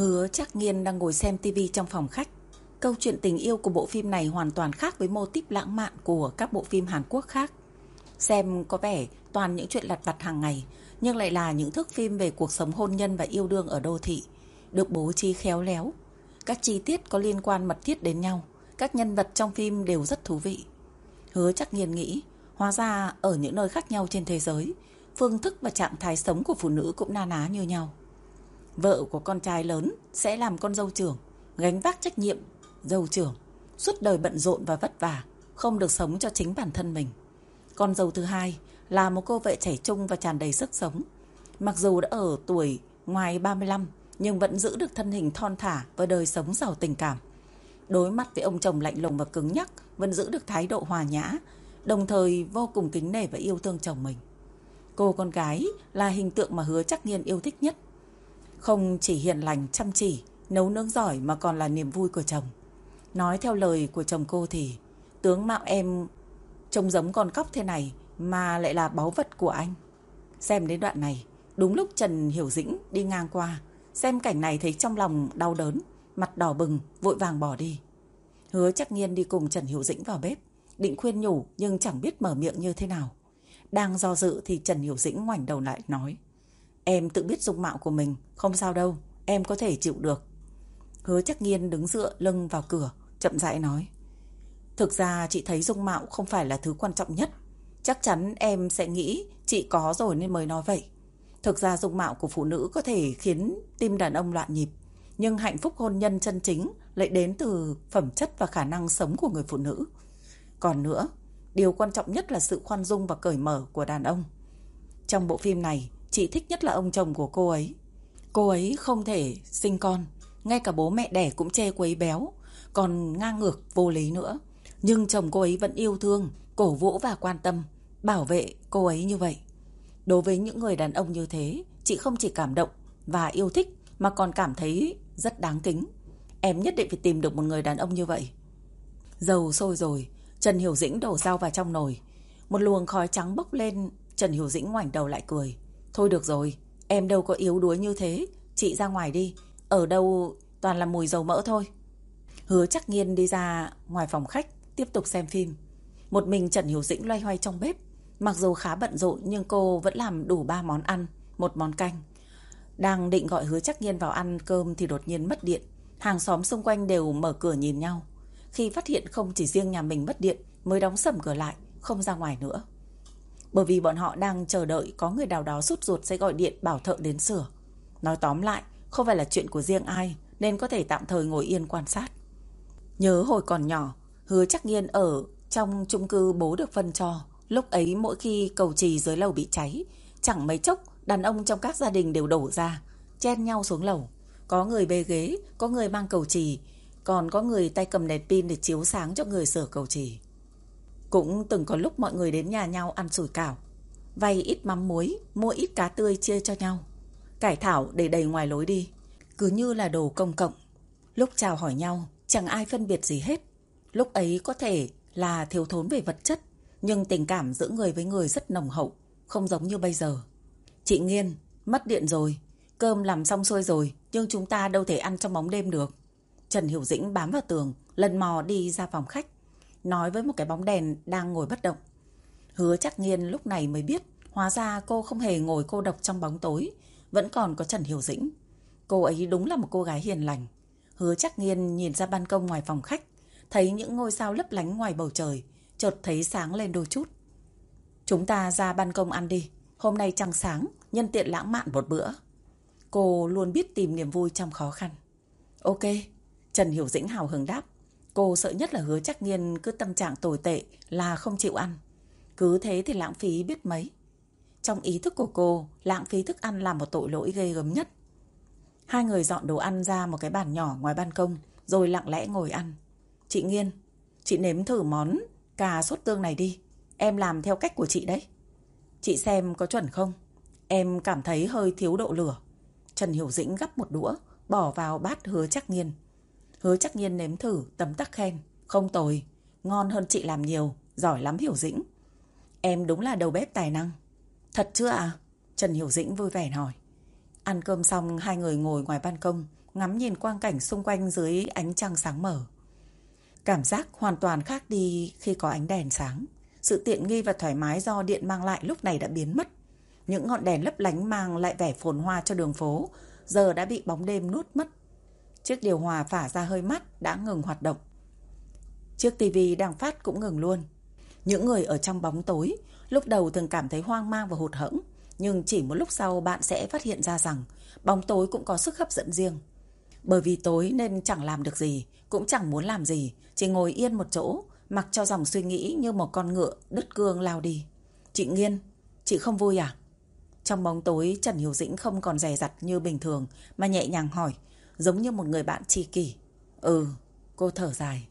Hứa chắc nghiên đang ngồi xem tivi trong phòng khách. Câu chuyện tình yêu của bộ phim này hoàn toàn khác với mô típ lãng mạn của các bộ phim Hàn Quốc khác. Xem có vẻ toàn những chuyện lặt vặt hàng ngày, nhưng lại là những thước phim về cuộc sống hôn nhân và yêu đương ở đô thị, được bố trí khéo léo. Các chi tiết có liên quan mật thiết đến nhau, các nhân vật trong phim đều rất thú vị. Hứa chắc nghiên nghĩ, hóa ra ở những nơi khác nhau trên thế giới, phương thức và trạng thái sống của phụ nữ cũng na ná như nhau. Vợ của con trai lớn sẽ làm con dâu trưởng, gánh vác trách nhiệm dâu trưởng, suốt đời bận rộn và vất vả, không được sống cho chính bản thân mình. Con dâu thứ hai là một cô vợ trẻ trung và tràn đầy sức sống. Mặc dù đã ở tuổi ngoài 35 nhưng vẫn giữ được thân hình thon thả và đời sống giàu tình cảm. Đối mặt với ông chồng lạnh lùng và cứng nhắc, vẫn giữ được thái độ hòa nhã, đồng thời vô cùng kính nể và yêu thương chồng mình. Cô con gái là hình tượng mà hứa chắc nghiên yêu thích nhất. Không chỉ hiền lành, chăm chỉ, nấu nướng giỏi mà còn là niềm vui của chồng. Nói theo lời của chồng cô thì tướng mạo em trông giống con cóc thế này mà lại là báu vật của anh. Xem đến đoạn này, đúng lúc Trần Hiểu Dĩnh đi ngang qua, xem cảnh này thấy trong lòng đau đớn, mặt đỏ bừng, vội vàng bỏ đi. Hứa chắc nghiên đi cùng Trần Hiểu Dĩnh vào bếp, định khuyên nhủ nhưng chẳng biết mở miệng như thế nào. Đang do dự thì Trần Hiểu Dĩnh ngoảnh đầu lại nói Em tự biết dung mạo của mình, không sao đâu, em có thể chịu được. Hứa chắc nghiên đứng dựa lưng vào cửa, chậm rãi nói Thực ra chị thấy dung mạo không phải là thứ quan trọng nhất. Chắc chắn em sẽ nghĩ chị có rồi nên mới nói vậy. Thực ra dung mạo của phụ nữ có thể khiến tim đàn ông loạn nhịp. Nhưng hạnh phúc hôn nhân chân chính lại đến từ phẩm chất và khả năng sống của người phụ nữ. Còn nữa, điều quan trọng nhất là sự khoan dung và cởi mở của đàn ông. Trong bộ phim này, chị thích nhất là ông chồng của cô ấy. Cô ấy không thể sinh con, ngay cả bố mẹ đẻ cũng chê cô ấy béo, còn ngang ngược vô lý nữa. Nhưng chồng cô ấy vẫn yêu thương, cổ vũ và quan tâm, bảo vệ cô ấy như vậy. Đối với những người đàn ông như thế, chị không chỉ cảm động và yêu thích mà còn cảm thấy rất đáng kính. Em nhất định phải tìm được một người đàn ông như vậy. Dầu sôi rồi, Trần Hiểu Dĩnh đổ dao vào trong nồi. Một luồng khói trắng bốc lên, Trần Hiểu Dĩnh ngoảnh đầu lại cười. Thôi được rồi, em đâu có yếu đuối như thế. Chị ra ngoài đi, ở đâu toàn là mùi dầu mỡ thôi. Hứa chắc nghiên đi ra ngoài phòng khách, tiếp tục xem phim. Một mình Trần Hiểu Dĩnh loay hoay trong bếp. Mặc dù khá bận rộn nhưng cô vẫn làm đủ 3 món ăn, một món canh. Đang định gọi hứa chắc nghiên vào ăn cơm thì đột nhiên mất điện. Hàng xóm xung quanh đều mở cửa nhìn nhau. Khi phát hiện không chỉ riêng nhà mình mất điện mới đóng sầm cửa lại, không ra ngoài nữa. Bởi vì bọn họ đang chờ đợi có người nào đó rút ruột sẽ gọi điện bảo thợ đến sửa. Nói tóm lại, không phải là chuyện của riêng ai nên có thể tạm thời ngồi yên quan sát. Nhớ hồi còn nhỏ, hứa chắc nghiên ở trong chung cư bố được phân cho. Lúc ấy mỗi khi cầu trì dưới lầu bị cháy, chẳng mấy chốc đàn ông trong các gia đình đều đổ ra, chen nhau xuống lầu. Có người bê ghế, có người mang cầu trì, còn có người tay cầm đèn pin để chiếu sáng cho người sửa cầu trì. Cũng từng có lúc mọi người đến nhà nhau ăn sủi cảo, vay ít mắm muối, mua ít cá tươi chia cho nhau. Cải thảo để đầy ngoài lối đi, cứ như là đồ công cộng. Lúc chào hỏi nhau, chẳng ai phân biệt gì hết. Lúc ấy có thể là thiếu thốn về vật chất, nhưng tình cảm giữa người với người rất nồng hậu, không giống như bây giờ. Chị Nghiên, mất điện rồi, cơm làm xong xuôi rồi, nhưng chúng ta đâu thể ăn trong bóng đêm được. Trần Hiểu Dĩnh bám vào tường, lần mò đi ra phòng khách, nói với một cái bóng đèn đang ngồi bất động. Hứa chắc Nghiên lúc này mới biết, hóa ra cô không hề ngồi cô độc trong bóng tối, vẫn còn có Trần Hiểu Dĩnh. Cô ấy đúng là một cô gái hiền lành. Hứa chắc Nghiên nhìn ra ban công ngoài phòng khách, thấy những ngôi sao lấp lánh ngoài bầu trời, chợt thấy sáng lên đôi chút. Chúng ta ra ban công ăn đi, hôm nay trăng sáng, nhân tiện lãng mạn một bữa. Cô luôn biết tìm niềm vui trong khó khăn. Ok, Trần Hiểu Dĩnh hào hứng đáp. Cô sợ nhất là hứa chắc nghiên cứ tâm trạng tồi tệ là không chịu ăn. Cứ thế thì lãng phí biết mấy. Trong ý thức của cô, lãng phí thức ăn là một tội lỗi ghê gớm nhất. Hai người dọn đồ ăn ra một cái bàn nhỏ ngoài ban công, rồi lặng lẽ ngồi ăn. Chị Nghiên, chị nếm thử món cà sốt tương này đi. Em làm theo cách của chị đấy. Chị xem có chuẩn không? Em cảm thấy hơi thiếu độ lửa. Trần Hiểu Dĩnh gắp một đũa, bỏ vào bát hứa chắc nghiên. Hứa chắc nhiên nếm thử, tấm tắc khen. Không tồi, ngon hơn chị làm nhiều, giỏi lắm Hiểu Dĩnh. Em đúng là đầu bếp tài năng. Thật chưa ạ? À? Trần Hiểu Dĩnh vui vẻ hỏi. Ăn cơm xong hai người ngồi ngoài ban công, ngắm nhìn quang cảnh xung quanh dưới ánh trăng sáng mở. Cảm giác hoàn toàn khác đi khi có ánh đèn sáng. Sự tiện nghi và thoải mái do điện mang lại lúc này đã biến mất. Những ngọn đèn lấp lánh mang lại vẻ phồn hoa cho đường phố, giờ đã bị bóng đêm nuốt mất. Chiếc điều hòa phả ra hơi mắt đã ngừng hoạt động. Chiếc tivi đang phát cũng ngừng luôn. Những người ở trong bóng tối lúc đầu thường cảm thấy hoang mang và hụt hẫng, nhưng chỉ một lúc sau bạn sẽ phát hiện ra rằng bóng tối cũng có sức hấp dẫn riêng. Bởi vì tối nên chẳng làm được gì, cũng chẳng muốn làm gì, chỉ ngồi yên một chỗ, mặc cho dòng suy nghĩ như một con ngựa đứt cương lao đi. Chị Nghiên, chị không vui à? Trong bóng tối, Trần Hiểu Dĩnh không còn rè rặt như bình thường mà nhẹ nhàng hỏi, giống như một người bạn tri kỷ. Ừ, cô thở dài.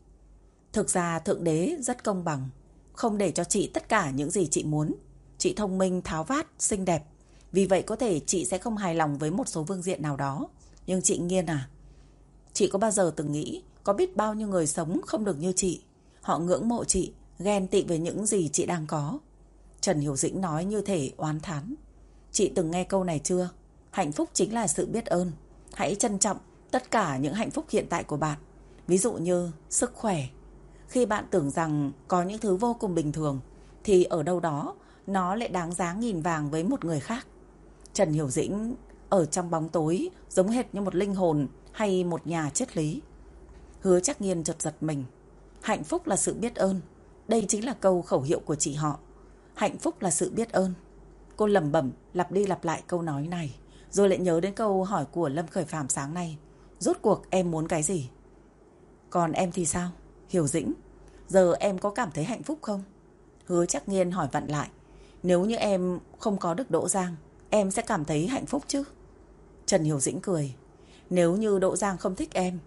Thực ra Thượng Đế rất công bằng, không để cho chị tất cả những gì chị muốn. Chị thông minh, tháo vát, xinh đẹp. Vì vậy có thể chị sẽ không hài lòng với một số vương diện nào đó. Nhưng chị Nghiên à, chị có bao giờ từng nghĩ có biết bao nhiêu người sống không được như chị. Họ ngưỡng mộ chị, ghen tị về những gì chị đang có. Trần Hiểu Dĩnh nói như thể oán thán. Chị từng nghe câu này chưa? Hạnh phúc chính là sự biết ơn. Hãy trân trọng tất cả những hạnh phúc hiện tại của bạn. Ví dụ như sức khỏe. Khi bạn tưởng rằng có những thứ vô cùng bình thường, thì ở đâu đó nó lại đáng giá nghìn vàng với một người khác. Trần Hiểu Dĩnh ở trong bóng tối giống hệt như một linh hồn hay một nhà triết lý. Hứa chắc nghiên chợt giật mình. Hạnh phúc là sự biết ơn. Đây chính là câu khẩu hiệu của chị họ. Hạnh phúc là sự biết ơn. Cô lẩm bẩm lặp đi lặp lại câu nói này. Rồi lại nhớ đến câu hỏi của Lâm Khởi Phạm sáng nay. Rốt cuộc em muốn cái gì? Còn em thì sao? Hiểu dĩnh. Giờ em có cảm thấy hạnh phúc không? Hứa chắc nghiên hỏi vặn lại. Nếu như em không có được Đỗ Giang, em sẽ cảm thấy hạnh phúc chứ? Trần Hiểu Dĩnh cười. Nếu như Đỗ Giang không thích em,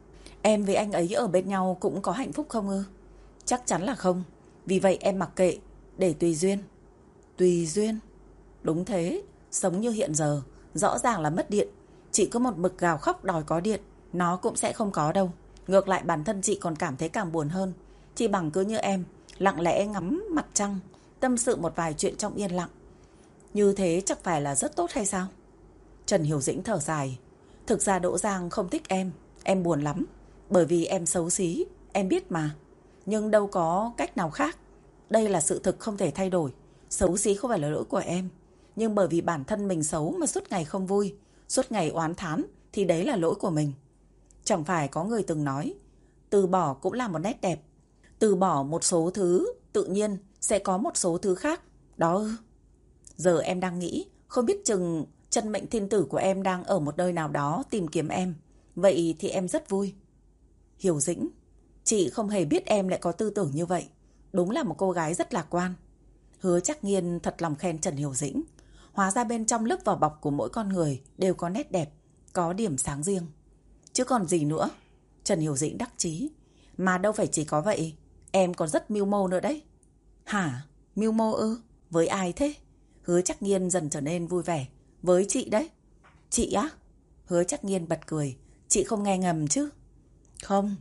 em với anh ấy ở bên nhau cũng có hạnh phúc không ư? Chắc chắn là không. Vì vậy em mặc kệ, để tùy duyên. Tùy duyên? Đúng thế, sống như hiện giờ, rõ ràng là mất điện. Chị có một bực gào khóc đòi có điện, nó cũng sẽ không có đâu. Ngược lại bản thân chị còn cảm thấy càng buồn hơn. Chị bằng cứ như em, lặng lẽ ngắm mặt trăng, tâm sự một vài chuyện trong yên lặng. Như thế chắc phải là rất tốt hay sao? Trần Hiểu Dĩnh thở dài. Thực ra Đỗ Giang không thích em, em buồn lắm. Bởi vì em xấu xí, em biết mà. Nhưng đâu có cách nào khác. Đây là sự thực không thể thay đổi. Xấu xí không phải là lỗi của em. Nhưng bởi vì bản thân mình xấu mà suốt ngày không vui, suốt ngày oán thán, thì đấy là lỗi của mình. Chẳng phải có người từng nói, từ bỏ cũng là một nét đẹp. Từ bỏ một số thứ, tự nhiên sẽ có một số thứ khác. Đó ư. Giờ em đang nghĩ, không biết chừng chân mệnh thiên tử của em đang ở một nơi nào đó tìm kiếm em. Vậy thì em rất vui. Hiểu dĩnh, chị không hề biết em lại có tư tưởng như vậy. Đúng là một cô gái rất lạc quan. Hứa chắc nghiên thật lòng khen Trần Hiểu Dĩnh. Hóa ra bên trong lớp vỏ bọc của mỗi con người đều có nét đẹp, có điểm sáng riêng. Chứ còn gì nữa? Trần Hiểu Dĩnh đắc chí. Mà đâu phải chỉ có vậy, em còn rất mưu mô nữa đấy. Hả? Mưu mô ư? Với ai thế? Hứa chắc nghiên dần trở nên vui vẻ. Với chị đấy. Chị á? Hứa chắc nghiên bật cười. Chị không nghe ngầm chứ? Không,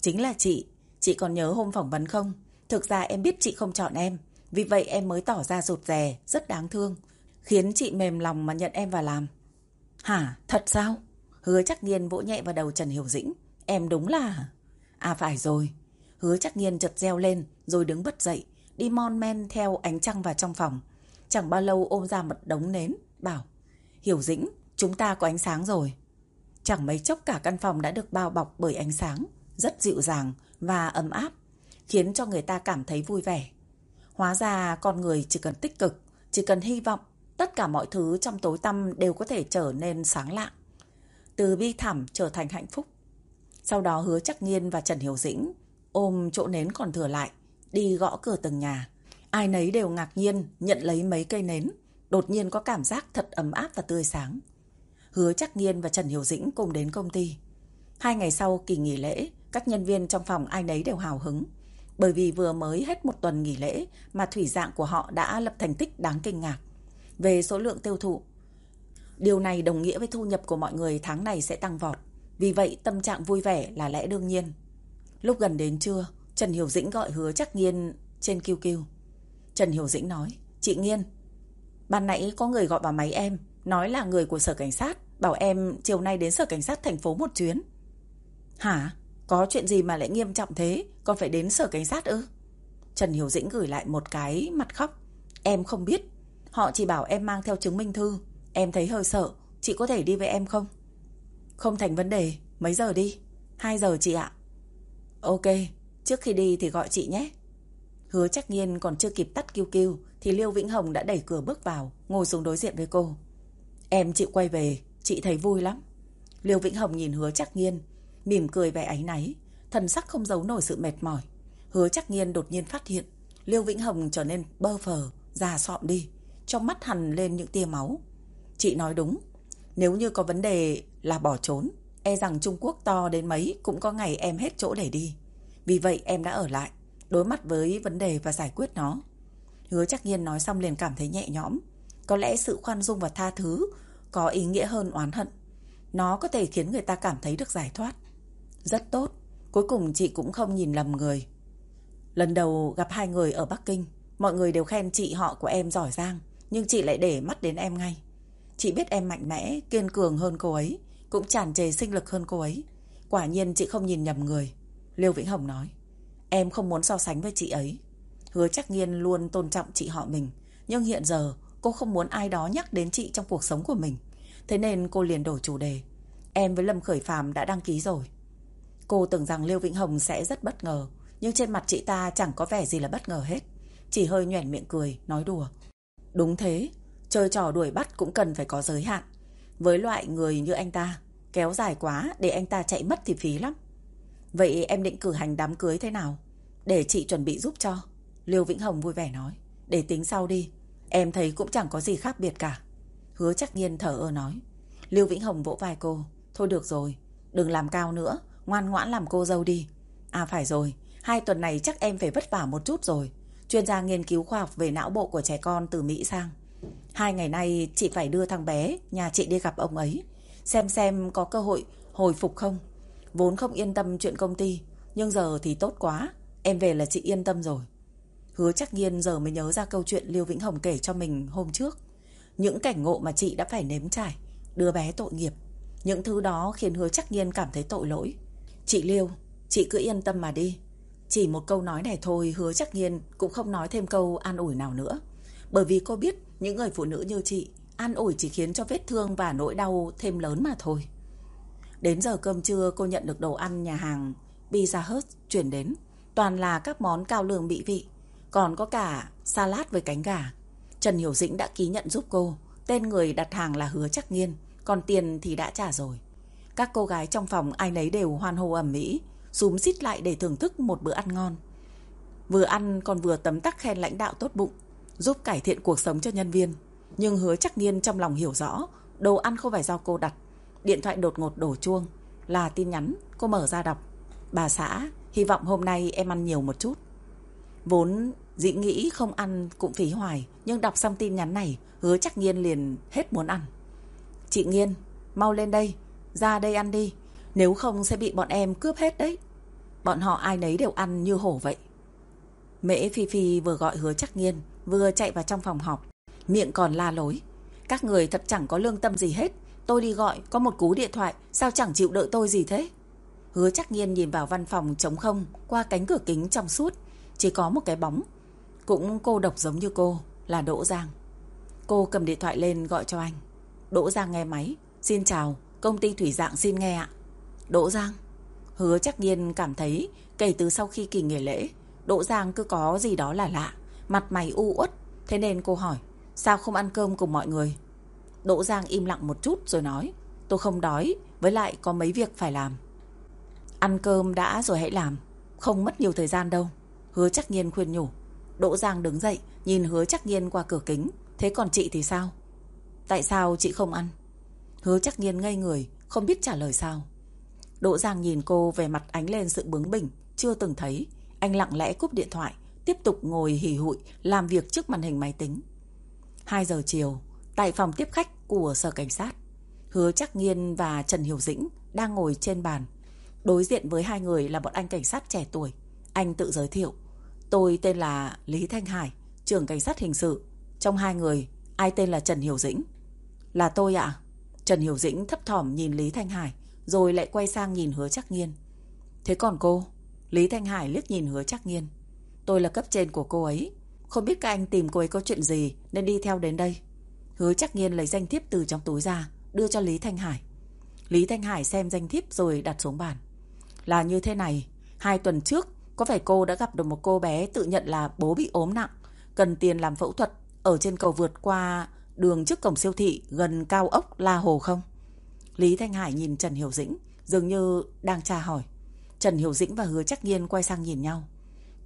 chính là chị. Chị còn nhớ hôm phỏng vấn không? Thực ra em biết chị không chọn em. Vì vậy em mới tỏ ra rụt rè, rất đáng thương. Khiến chị mềm lòng mà nhận em vào làm. Hả? Thật sao? Hứa chắc nghiên vỗ nhẹ vào đầu Trần Hiểu Dĩnh. Em đúng là... À phải rồi. Hứa chắc nghiên chợt reo lên rồi đứng bất dậy. Đi mon men theo ánh trăng vào trong phòng. Chẳng bao lâu ôm ra một đống nến. Bảo Hiểu Dĩnh, chúng ta có ánh sáng rồi. Chẳng mấy chốc cả căn phòng đã được bao bọc bởi ánh sáng. Rất dịu dàng và ấm áp. Khiến cho người ta cảm thấy vui vẻ. Hóa ra con người chỉ cần tích cực, chỉ cần hy vọng, tất cả mọi thứ trong tối tăm đều có thể trở nên sáng lạng. Từ bi thảm trở thành hạnh phúc. Sau đó hứa chắc nghiên và Trần Hiểu Dĩnh ôm chỗ nến còn thừa lại, đi gõ cửa từng nhà. Ai nấy đều ngạc nhiên nhận lấy mấy cây nến, đột nhiên có cảm giác thật ấm áp và tươi sáng. Hứa chắc nghiên và Trần Hiểu Dĩnh cùng đến công ty. Hai ngày sau kỳ nghỉ lễ, các nhân viên trong phòng ai nấy đều hào hứng. Bởi vì vừa mới hết một tuần nghỉ lễ mà thủy dạng của họ đã lập thành tích đáng kinh ngạc. Về số lượng tiêu thụ, điều này đồng nghĩa với thu nhập của mọi người tháng này sẽ tăng vọt. Vì vậy tâm trạng vui vẻ là lẽ đương nhiên. Lúc gần đến trưa, Trần Hiểu Dĩnh gọi hứa chắc nghiên trên QQ. Trần Hiểu Dĩnh nói, chị Nghiên, ban nãy có người gọi vào máy em, nói là người của sở cảnh sát, Bảo em chiều nay đến sở cảnh sát thành phố một chuyến. Hả? Có chuyện gì mà lại nghiêm trọng thế? Còn phải đến sở cảnh sát ư? Trần Hiểu Dĩnh gửi lại một cái mặt khóc. Em không biết. Họ chỉ bảo em mang theo chứng minh thư. Em thấy hơi sợ. Chị có thể đi với em không? Không thành vấn đề. Mấy giờ đi? 2 giờ chị ạ. Ok. Trước khi đi thì gọi chị nhé. Hứa chắc nhiên còn chưa kịp tắt kêu kêu thì Liêu Vĩnh Hồng đã đẩy cửa bước vào, ngồi xuống đối diện với cô. Em chịu quay về, chị thấy vui lắm. Liêu Vĩnh Hồng nhìn hứa chắc nhiên, mỉm cười vẻ áy náy, thần sắc không giấu nổi sự mệt mỏi. Hứa chắc nhiên đột nhiên phát hiện, Liêu Vĩnh Hồng trở nên bơ phờ, già sọm đi, trong mắt hằn lên những tia máu. Chị nói đúng, nếu như có vấn đề là bỏ trốn, e rằng Trung Quốc to đến mấy cũng có ngày em hết chỗ để đi. Vì vậy em đã ở lại, đối mặt với vấn đề và giải quyết nó. Hứa chắc nhiên nói xong liền cảm thấy nhẹ nhõm. Có lẽ sự khoan dung và tha thứ có ý nghĩa hơn oán hận. Nó có thể khiến người ta cảm thấy được giải thoát. Rất tốt, cuối cùng chị cũng không nhìn lầm người. Lần đầu gặp hai người ở Bắc Kinh, mọi người đều khen chị họ của em giỏi giang, nhưng chị lại để mắt đến em ngay. Chị biết em mạnh mẽ, kiên cường hơn cô ấy, cũng tràn trề sinh lực hơn cô ấy. Quả nhiên chị không nhìn nhầm người. Liêu Vĩnh Hồng nói, em không muốn so sánh với chị ấy. Hứa chắc nghiên luôn tôn trọng chị họ mình, nhưng hiện giờ cô không muốn ai đó nhắc đến chị trong cuộc sống của mình. Thế nên cô liền đổi chủ đề. Em với Lâm Khởi Phàm đã đăng ký rồi. Cô tưởng rằng Liêu Vĩnh Hồng sẽ rất bất ngờ, nhưng trên mặt chị ta chẳng có vẻ gì là bất ngờ hết. Chỉ hơi nhoẻn miệng cười, nói đùa. Đúng thế, chơi trò đuổi bắt cũng cần phải có giới hạn. Với loại người như anh ta, kéo dài quá để anh ta chạy mất thì phí lắm. Vậy em định cử hành đám cưới thế nào? Để chị chuẩn bị giúp cho. Liêu Vĩnh Hồng vui vẻ nói. Để tính sau đi. Em thấy cũng chẳng có gì khác biệt cả. Hứa chắc nhiên thở ơ nói. Liêu Vĩnh Hồng vỗ vai cô. Thôi được rồi, đừng làm cao nữa. Ngoan ngoãn làm cô dâu đi. À phải rồi, hai tuần này chắc em phải vất vả một chút rồi. Chuyên gia nghiên cứu khoa học về não bộ của trẻ con từ Mỹ sang. Hai ngày nay chị phải đưa thằng bé nhà chị đi gặp ông ấy. Xem xem có cơ hội hồi phục không. Vốn không yên tâm chuyện công ty. Nhưng giờ thì tốt quá. Em về là chị yên tâm rồi. Hứa chắc nhiên giờ mới nhớ ra câu chuyện Liêu Vĩnh Hồng kể cho mình hôm trước. Những cảnh ngộ mà chị đã phải nếm trải. Đứa bé tội nghiệp. Những thứ đó khiến hứa chắc nhiên cảm thấy tội lỗi. Chị Liêu, chị cứ yên tâm mà đi. Chỉ một câu nói này thôi hứa chắc nhiên cũng không nói thêm câu an ủi nào nữa. Bởi vì cô biết những người phụ nữ như chị an ủi chỉ khiến cho vết thương và nỗi đau thêm lớn mà thôi. Đến giờ cơm trưa, cô nhận được đồ ăn nhà hàng Pizza Hut chuyển đến. Toàn là các món cao lương mỹ vị. Còn có cả salad với cánh gà. Trần Hiểu Dĩnh đã ký nhận giúp cô. Tên người đặt hàng là Hứa Chắc Nghiên. Còn tiền thì đã trả rồi. Các cô gái trong phòng ai nấy đều hoan hô ẩm mỹ. Xúm xít lại để thưởng thức một bữa ăn ngon. Vừa ăn còn vừa tấm tắc khen lãnh đạo tốt bụng. Giúp cải thiện cuộc sống cho nhân viên. Nhưng Hứa Chắc Nghiên trong lòng hiểu rõ. Đồ ăn không phải do cô đặt. Điện thoại đột ngột đổ chuông. Là tin nhắn. Cô mở ra đọc. Bà xã, hy vọng hôm nay em ăn nhiều một chút. Vốn dĩ nghĩ không ăn cũng phí hoài, nhưng đọc xong tin nhắn này, hứa chắc Nghiên liền hết muốn ăn. Chị Nghiên, mau lên đây, ra đây ăn đi, nếu không sẽ bị bọn em cướp hết đấy. Bọn họ ai nấy đều ăn như hổ vậy. Mễ Phi Phi vừa gọi hứa chắc Nghiên, vừa chạy vào trong phòng họp, miệng còn la lối. Các người thật chẳng có lương tâm gì hết, tôi đi gọi, có một cú điện thoại, sao chẳng chịu đợi tôi gì thế? Hứa chắc nhiên nhìn vào văn phòng trống không qua cánh cửa kính trong suốt, chỉ có một cái bóng. Cũng cô độc giống như cô, là Đỗ Giang. Cô cầm điện thoại lên gọi cho anh. Đỗ Giang nghe máy. Xin chào, công ty Thủy Dạng xin nghe ạ. Đỗ Giang. Hứa chắc nhiên cảm thấy kể từ sau khi kỳ nghỉ lễ, Đỗ Giang cứ có gì đó là lạ, mặt mày u uất. Thế nên cô hỏi, sao không ăn cơm cùng mọi người? Đỗ Giang im lặng một chút rồi nói, tôi không đói, với lại có mấy việc phải làm. Ăn cơm đã rồi hãy làm, không mất nhiều thời gian đâu. Hứa chắc nhiên khuyên nhủ. Đỗ Giang đứng dậy, nhìn hứa chắc nhiên qua cửa kính. Thế còn chị thì sao? Tại sao chị không ăn? Hứa chắc nhiên ngây người, không biết trả lời sao. Đỗ Giang nhìn cô về mặt ánh lên sự bướng bỉnh, chưa từng thấy. Anh lặng lẽ cúp điện thoại, tiếp tục ngồi hỉ hụi, làm việc trước màn hình máy tính. 2 giờ chiều, tại phòng tiếp khách của sở cảnh sát, Hứa Chắc Nghiên và Trần Hiểu Dĩnh đang ngồi trên bàn. Đối diện với hai người là một anh cảnh sát trẻ tuổi. Anh tự giới thiệu. Tôi tên là Lý Thanh Hải, trưởng cảnh sát hình sự. Trong hai người, ai tên là Trần Hiểu Dĩnh? Là tôi ạ. Trần Hiểu Dĩnh thấp thỏm nhìn Lý Thanh Hải, rồi lại quay sang nhìn hứa chắc nghiên. Thế còn cô? Lý Thanh Hải liếc nhìn hứa chắc nghiên. Tôi là cấp trên của cô ấy. Không biết các anh tìm cô ấy có chuyện gì nên đi theo đến đây. Hứa chắc nghiên lấy danh thiếp từ trong túi ra, đưa cho Lý Thanh Hải. Lý Thanh Hải xem danh thiếp rồi đặt xuống bàn. Là như thế này, hai tuần trước có phải cô đã gặp được một cô bé tự nhận là bố bị ốm nặng, cần tiền làm phẫu thuật ở trên cầu vượt qua đường trước cổng siêu thị gần cao ốc La Hồ không? Lý Thanh Hải nhìn Trần Hiểu Dĩnh, dường như đang tra hỏi. Trần Hiểu Dĩnh và Hứa Chắc Nhiên quay sang nhìn nhau.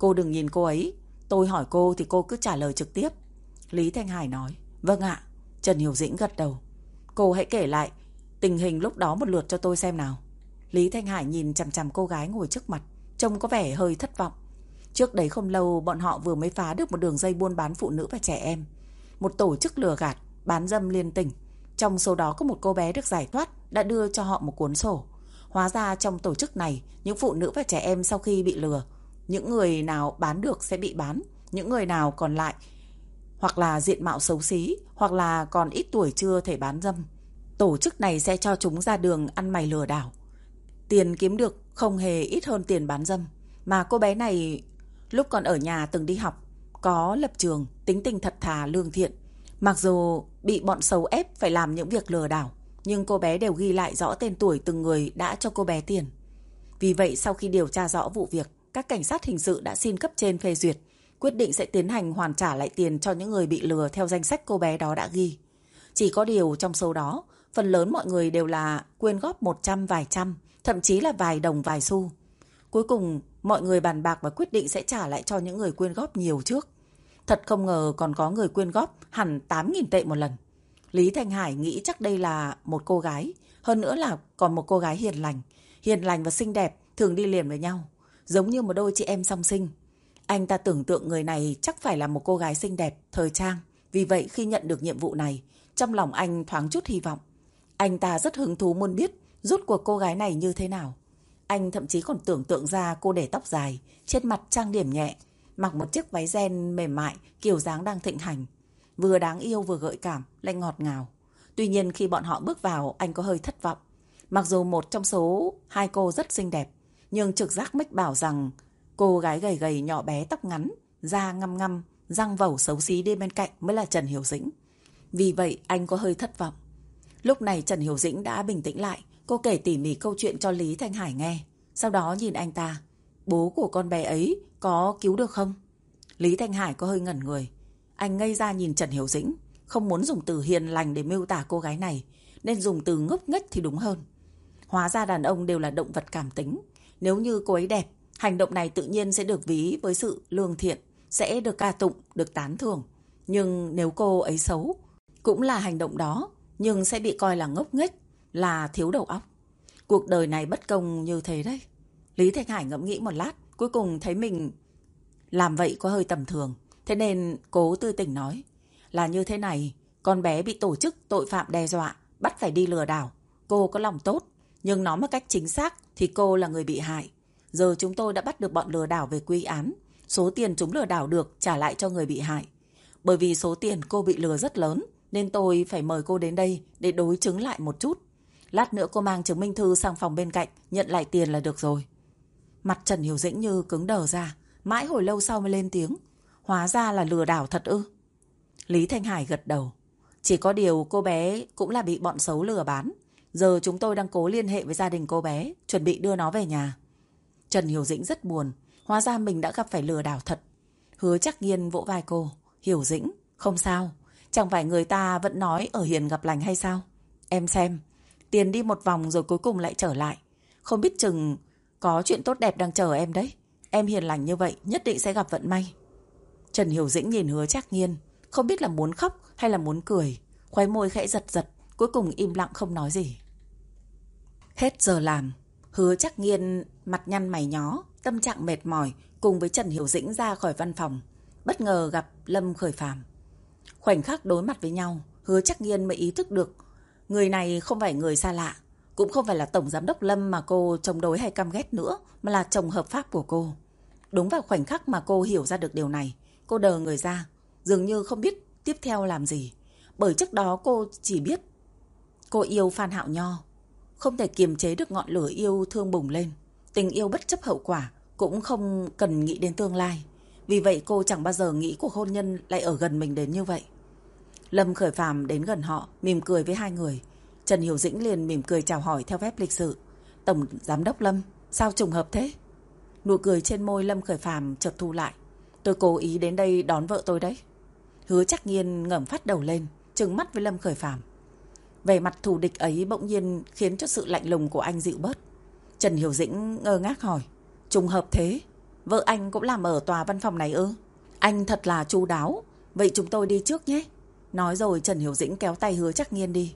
Cô đừng nhìn cô ấy, tôi hỏi cô thì cô cứ trả lời trực tiếp. Lý Thanh Hải nói, vâng ạ. Trần Hiểu Dĩnh gật đầu. Cô hãy kể lại tình hình lúc đó một lượt cho tôi xem nào. Lý Thanh Hải nhìn chằm chằm cô gái ngồi trước mặt, trông có vẻ hơi thất vọng. Trước đấy không lâu bọn họ vừa mới phá được một đường dây buôn bán phụ nữ và trẻ em. Một tổ chức lừa gạt, bán dâm liên tỉnh. Trong số đó có một cô bé được giải thoát đã đưa cho họ một cuốn sổ. Hóa ra trong tổ chức này, những phụ nữ và trẻ em sau khi bị lừa, những người nào bán được sẽ bị bán, những người nào còn lại hoặc là diện mạo xấu xí, hoặc là còn ít tuổi chưa thể bán dâm. Tổ chức này sẽ cho chúng ra đường ăn mày lừa đảo. Tiền kiếm được không hề ít hơn tiền bán dâm. Mà cô bé này lúc còn ở nhà từng đi học, có lập trường, tính tình thật thà, lương thiện. Mặc dù bị bọn xấu ép phải làm những việc lừa đảo, nhưng cô bé đều ghi lại rõ tên tuổi từng người đã cho cô bé tiền. Vì vậy sau khi điều tra rõ vụ việc, các cảnh sát hình sự đã xin cấp trên phê duyệt, quyết định sẽ tiến hành hoàn trả lại tiền cho những người bị lừa theo danh sách cô bé đó đã ghi. Chỉ có điều trong số đó, phần lớn mọi người đều là quyên góp 100 vài trăm, thậm chí là vài đồng vài xu. Cuối cùng, mọi người bàn bạc và quyết định sẽ trả lại cho những người quyên góp nhiều trước. Thật không ngờ còn có người quyên góp hẳn 8.000 tệ một lần. Lý Thanh Hải nghĩ chắc đây là một cô gái, hơn nữa là còn một cô gái hiền lành. Hiền lành và xinh đẹp thường đi liền với nhau, giống như một đôi chị em song sinh. Anh ta tưởng tượng người này chắc phải là một cô gái xinh đẹp, thời trang. Vì vậy khi nhận được nhiệm vụ này, trong lòng anh thoáng chút hy vọng. Anh ta rất hứng thú muốn biết rút cuộc cô gái này như thế nào. Anh thậm chí còn tưởng tượng ra cô để tóc dài, trên mặt trang điểm nhẹ, mặc một chiếc váy ren mềm mại, kiểu dáng đang thịnh hành. Vừa đáng yêu vừa gợi cảm, lại ngọt ngào. Tuy nhiên khi bọn họ bước vào, anh có hơi thất vọng. Mặc dù một trong số hai cô rất xinh đẹp, nhưng trực giác mách bảo rằng cô gái gầy gầy nhỏ bé tóc ngắn, da ngăm ngăm, răng vẩu xấu xí đi bên cạnh mới là Trần Hiểu Dĩnh. Vì vậy anh có hơi thất vọng. Lúc này Trần Hiểu Dĩnh đã bình tĩnh lại, cô kể tỉ mỉ câu chuyện cho Lý Thanh Hải nghe. Sau đó nhìn anh ta, bố của con bé ấy có cứu được không? Lý Thanh Hải có hơi ngẩn người. Anh ngây ra nhìn Trần Hiểu Dĩnh, không muốn dùng từ hiền lành để miêu tả cô gái này, nên dùng từ ngốc nghếch thì đúng hơn. Hóa ra đàn ông đều là động vật cảm tính. Nếu như cô ấy đẹp, hành động này tự nhiên sẽ được ví với sự lương thiện, sẽ được ca tụng, được tán thưởng. Nhưng nếu cô ấy xấu, cũng là hành động đó, nhưng sẽ bị coi là ngốc nghếch, là thiếu đầu óc. Cuộc đời này bất công như thế đấy. Lý Thanh Hải ngẫm nghĩ một lát, cuối cùng thấy mình làm vậy có hơi tầm thường. Thế nên cố tư tỉnh nói là như thế này, con bé bị tổ chức tội phạm đe dọa, bắt phải đi lừa đảo. Cô có lòng tốt, nhưng nói một cách chính xác thì cô là người bị hại. Giờ chúng tôi đã bắt được bọn lừa đảo về quy án. Số tiền chúng lừa đảo được trả lại cho người bị hại. Bởi vì số tiền cô bị lừa rất lớn, nên tôi phải mời cô đến đây để đối chứng lại một chút. Lát nữa cô mang chứng minh thư sang phòng bên cạnh, nhận lại tiền là được rồi. Mặt Trần Hiểu Dĩnh như cứng đờ ra, mãi hồi lâu sau mới lên tiếng. Hóa ra là lừa đảo thật ư. Lý Thanh Hải gật đầu. Chỉ có điều cô bé cũng là bị bọn xấu lừa bán. Giờ chúng tôi đang cố liên hệ với gia đình cô bé, chuẩn bị đưa nó về nhà. Trần Hiểu Dĩnh rất buồn, hóa ra mình đã gặp phải lừa đảo thật. Hứa chắc nghiên vỗ vai cô. Hiểu Dĩnh, không sao. Chẳng phải người ta vẫn nói ở hiền gặp lành hay sao? Em xem, tiền đi một vòng rồi cuối cùng lại trở lại. Không biết chừng có chuyện tốt đẹp đang chờ em đấy. Em hiền lành như vậy nhất định sẽ gặp vận may. Trần Hiểu Dĩnh nhìn hứa chắc nghiên, không biết là muốn khóc hay là muốn cười. Khóe môi khẽ giật giật, cuối cùng im lặng không nói gì. Hết giờ làm, hứa chắc nghiên mặt nhăn mày nhó, tâm trạng mệt mỏi cùng với Trần Hiểu Dĩnh ra khỏi văn phòng. Bất ngờ gặp Lâm Khởi Phàm Khoảnh khắc đối mặt với nhau, hứa chắc nghiên mới ý thức được người này không phải người xa lạ, cũng không phải là tổng giám đốc Lâm mà cô chống đối hay căm ghét nữa, mà là chồng hợp pháp của cô. Đúng vào khoảnh khắc mà cô hiểu ra được điều này, cô đờ người ra, dường như không biết tiếp theo làm gì. Bởi trước đó cô chỉ biết Cô yêu Phan Hạo Nho. Không thể kiềm chế được ngọn lửa yêu thương bùng lên. Tình yêu bất chấp hậu quả, cũng không cần nghĩ đến tương lai. Vì vậy cô chẳng bao giờ nghĩ cuộc hôn nhân lại ở gần mình đến như vậy. Lâm Khởi Phàm đến gần họ, mỉm cười với hai người. Trần Hiểu Dĩnh liền mỉm cười chào hỏi theo phép lịch sự. Tổng Giám đốc Lâm, sao trùng hợp thế? Nụ cười trên môi Lâm Khởi Phàm chợt thu lại. Tôi cố ý đến đây đón vợ tôi đấy. Hứa chắc nhiên ngẩng phát đầu lên, trừng mắt với Lâm Khởi Phàm. Về mặt thù địch ấy bỗng nhiên khiến cho sự lạnh lùng của anh dịu bớt. Trần Hiểu Dĩnh ngơ ngác hỏi. Trùng hợp thế, vợ anh cũng làm ở tòa văn phòng này ư? Anh thật là chu đáo, vậy chúng tôi đi trước nhé. Nói rồi Trần Hiểu Dĩnh kéo tay hứa chắc nhiên đi.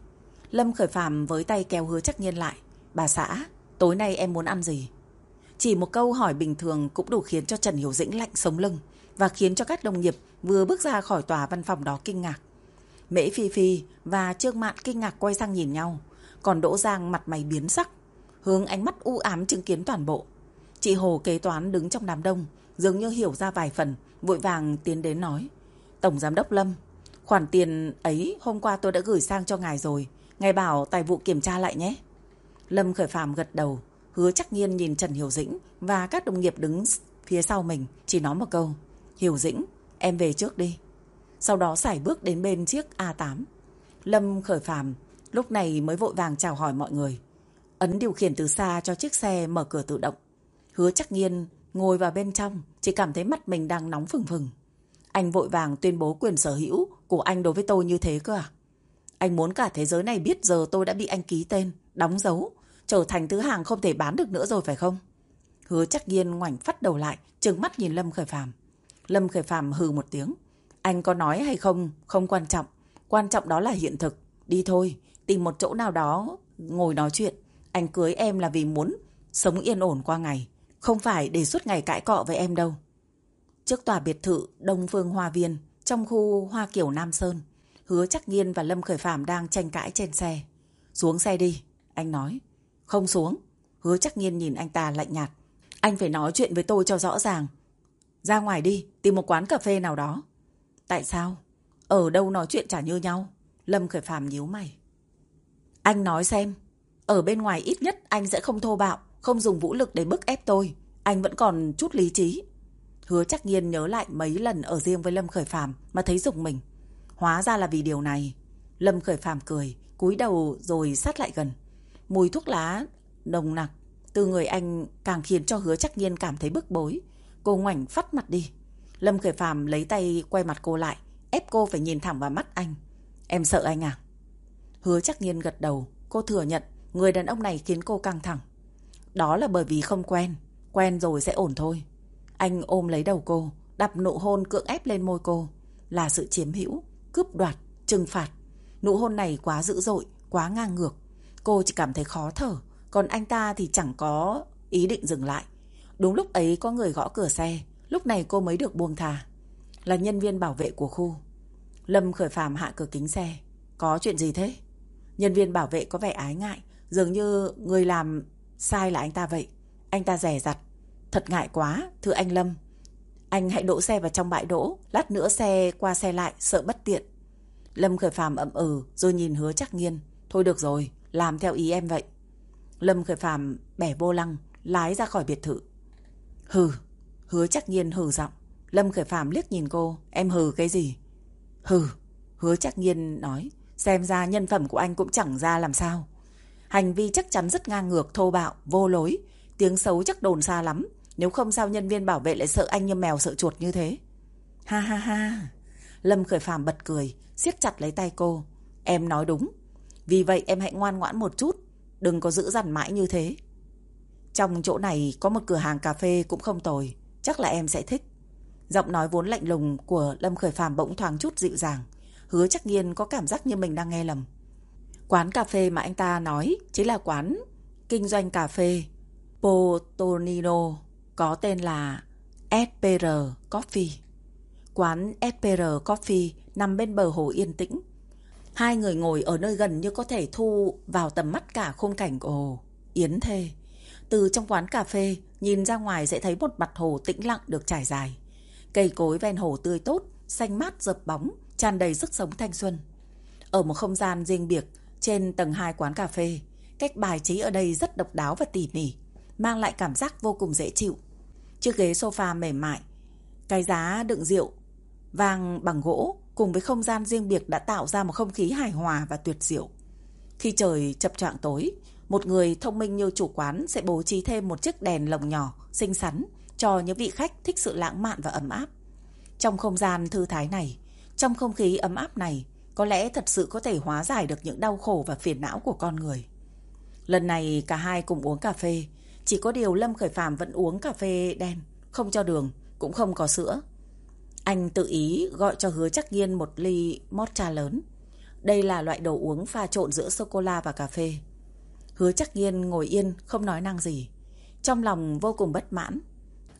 Lâm Khởi Phàm với tay kéo hứa chắc nhiên lại. Bà xã, tối nay em muốn ăn gì? Chỉ một câu hỏi bình thường cũng đủ khiến cho Trần Hiểu Dĩnh lạnh sống lưng và khiến cho các đồng nghiệp vừa bước ra khỏi tòa văn phòng đó kinh ngạc. Mễ Phi Phi và Trương Mạn kinh ngạc quay sang nhìn nhau, còn Đỗ Giang mặt mày biến sắc, hướng ánh mắt u ám chứng kiến toàn bộ. Chị Hồ kế toán đứng trong đám đông, dường như hiểu ra vài phần, vội vàng tiến đến nói. Tổng Giám đốc Lâm, khoản tiền ấy hôm qua tôi đã gửi sang cho ngài rồi, ngài bảo tài vụ kiểm tra lại nhé. Lâm khởi phàm gật đầu, hứa chắc nhiên nhìn Trần Hiểu Dĩnh và các đồng nghiệp đứng phía sau mình, chỉ nói một câu. Hiểu Dĩnh, em về trước đi. Sau đó sải bước đến bên chiếc A8. Lâm khởi phàm lúc này mới vội vàng chào hỏi mọi người. Ấn điều khiển từ xa cho chiếc xe mở cửa tự động. Hứa chắc nhiên ngồi vào bên trong, chỉ cảm thấy mắt mình đang nóng phừng phừng. Anh vội vàng tuyên bố quyền sở hữu của anh đối với tôi như thế cơ à? Anh muốn cả thế giới này biết giờ tôi đã bị anh ký tên, đóng dấu, trở thành thứ hàng không thể bán được nữa rồi phải không? Hứa chắc nhiên ngoảnh phát đầu lại, trừng mắt nhìn Lâm Khởi Phàm. Lâm Khởi Phàm hừ một tiếng. Anh có nói hay không, không quan trọng. Quan trọng đó là hiện thực. Đi thôi, tìm một chỗ nào đó, ngồi nói chuyện. Anh cưới em là vì muốn sống yên ổn qua ngày. Không phải để suốt ngày cãi cọ với em đâu. Trước tòa biệt thự Đông Phương Hoa Viên, trong khu Hoa Kiểu Nam Sơn, Hứa Chắc Nghiên và Lâm Khởi Phạm đang tranh cãi trên xe. Xuống xe đi, anh nói. Không xuống. Hứa Chắc Nghiên nhìn anh ta lạnh nhạt. Anh phải nói chuyện với tôi cho rõ ràng. Ra ngoài đi, tìm một quán cà phê nào đó. Tại sao? Ở đâu nói chuyện chả như nhau. Lâm Khởi Phạm nhíu mày. Anh nói xem. Ở bên ngoài ít nhất anh sẽ không thô bạo, không dùng vũ lực để bức ép tôi. Anh vẫn còn chút lý trí. Hứa chắc nhiên nhớ lại mấy lần ở riêng với Lâm Khởi Phạm mà thấy dùng mình. Hóa ra là vì điều này. Lâm Khởi Phạm cười, cúi đầu rồi sát lại gần. Mùi thuốc lá nồng nặc từ người anh càng khiến cho hứa chắc nhiên cảm thấy bức bối. Cô ngoảnh phát mặt đi. Lâm Khởi Phàm lấy tay quay mặt cô lại, ép cô phải nhìn thẳng vào mắt anh. Em sợ anh à? Hứa chắc nhiên gật đầu, cô thừa nhận người đàn ông này khiến cô căng thẳng. Đó là bởi vì không quen, quen rồi sẽ ổn thôi. Anh ôm lấy đầu cô, đập nụ hôn cưỡng ép lên môi cô. Là sự chiếm hữu, cướp đoạt, trừng phạt. Nụ hôn này quá dữ dội, quá ngang ngược. Cô chỉ cảm thấy khó thở, còn anh ta thì chẳng có ý định dừng lại. Đúng lúc ấy có người gõ cửa xe, lúc này cô mới được buông thà. Là nhân viên bảo vệ của khu. Lâm khởi phàm hạ cửa kính xe. Có chuyện gì thế? Nhân viên bảo vệ có vẻ ái ngại, dường như người làm sai là anh ta vậy. Anh ta rẻ rặt, Thật ngại quá, thưa anh Lâm. Anh hãy đỗ xe vào trong bãi đỗ, lát nữa xe qua xe lại, sợ bất tiện. Lâm khởi phàm ậm ừ, rồi nhìn hứa chắc nghiên. Thôi được rồi, làm theo ý em vậy. Lâm khởi phàm bẻ vô lăng, lái ra khỏi biệt thự. Hừ, hứa chắc nghiên hừ giọng. Lâm khởi phàm liếc nhìn cô, em hừ cái gì? Hừ, hứa chắc nghiên nói, xem ra nhân phẩm của anh cũng chẳng ra làm sao. Hành vi chắc chắn rất ngang ngược, thô bạo, vô lối. Tiếng xấu chắc đồn xa lắm, nếu không sao nhân viên bảo vệ lại sợ anh như mèo sợ chuột như thế. Ha ha ha. Lâm khởi phàm bật cười, siết chặt lấy tay cô. Em nói đúng. Vì vậy em hãy ngoan ngoãn một chút. Đừng có giữ dằn mãi như thế. Trong chỗ này có một cửa hàng cà phê cũng không tồi. Chắc là em sẽ thích. Giọng nói vốn lạnh lùng của Lâm Khởi Phàm bỗng thoáng chút dịu dàng. Hứa chắc nhiên có cảm giác như mình đang nghe lầm. Quán cà phê mà anh ta nói chính là quán kinh doanh cà phê Potonino, có tên là SPR Coffee. Quán SPR Coffee nằm bên bờ hồ yên tĩnh. Hai người ngồi ở nơi gần như có thể thu vào tầm mắt cả khung cảnh của hồ. Yến thê. Từ trong quán cà phê, nhìn ra ngoài sẽ thấy một mặt hồ tĩnh lặng được trải dài. Cây cối ven hồ tươi tốt, xanh mát dập bóng, tràn đầy sức sống thanh xuân. Ở một không gian riêng biệt, trên tầng 2 quán cà phê. Cách bài trí ở đây rất độc đáo và tỉ mỉ, mang lại cảm giác vô cùng dễ chịu. Chiếc ghế sofa mềm mại, cái giá đựng rượu, vàng bằng gỗ cùng với không gian riêng biệt đã tạo ra một không khí hài hòa và tuyệt diệu. Khi trời chập choạng tối, một người thông minh như chủ quán sẽ bố trí thêm một chiếc đèn lồng nhỏ, xinh xắn cho những vị khách thích sự lãng mạn và ấm áp. Trong không gian thư thái này, trong không khí ấm áp này, có lẽ thật sự có thể hóa giải được những đau khổ và phiền não của con người. Lần này cả hai cùng uống cà phê, chỉ có điều Lâm Khởi Phạm vẫn uống cà phê đen, không cho đường, cũng không có sữa. Anh tự ý gọi cho hứa chắc nghiên một ly matcha lớn. Đây là loại đồ uống pha trộn giữa sô-cô-la và cà phê. Hứa chắc nghiên ngồi yên, không nói năng gì. Trong lòng vô cùng bất mãn.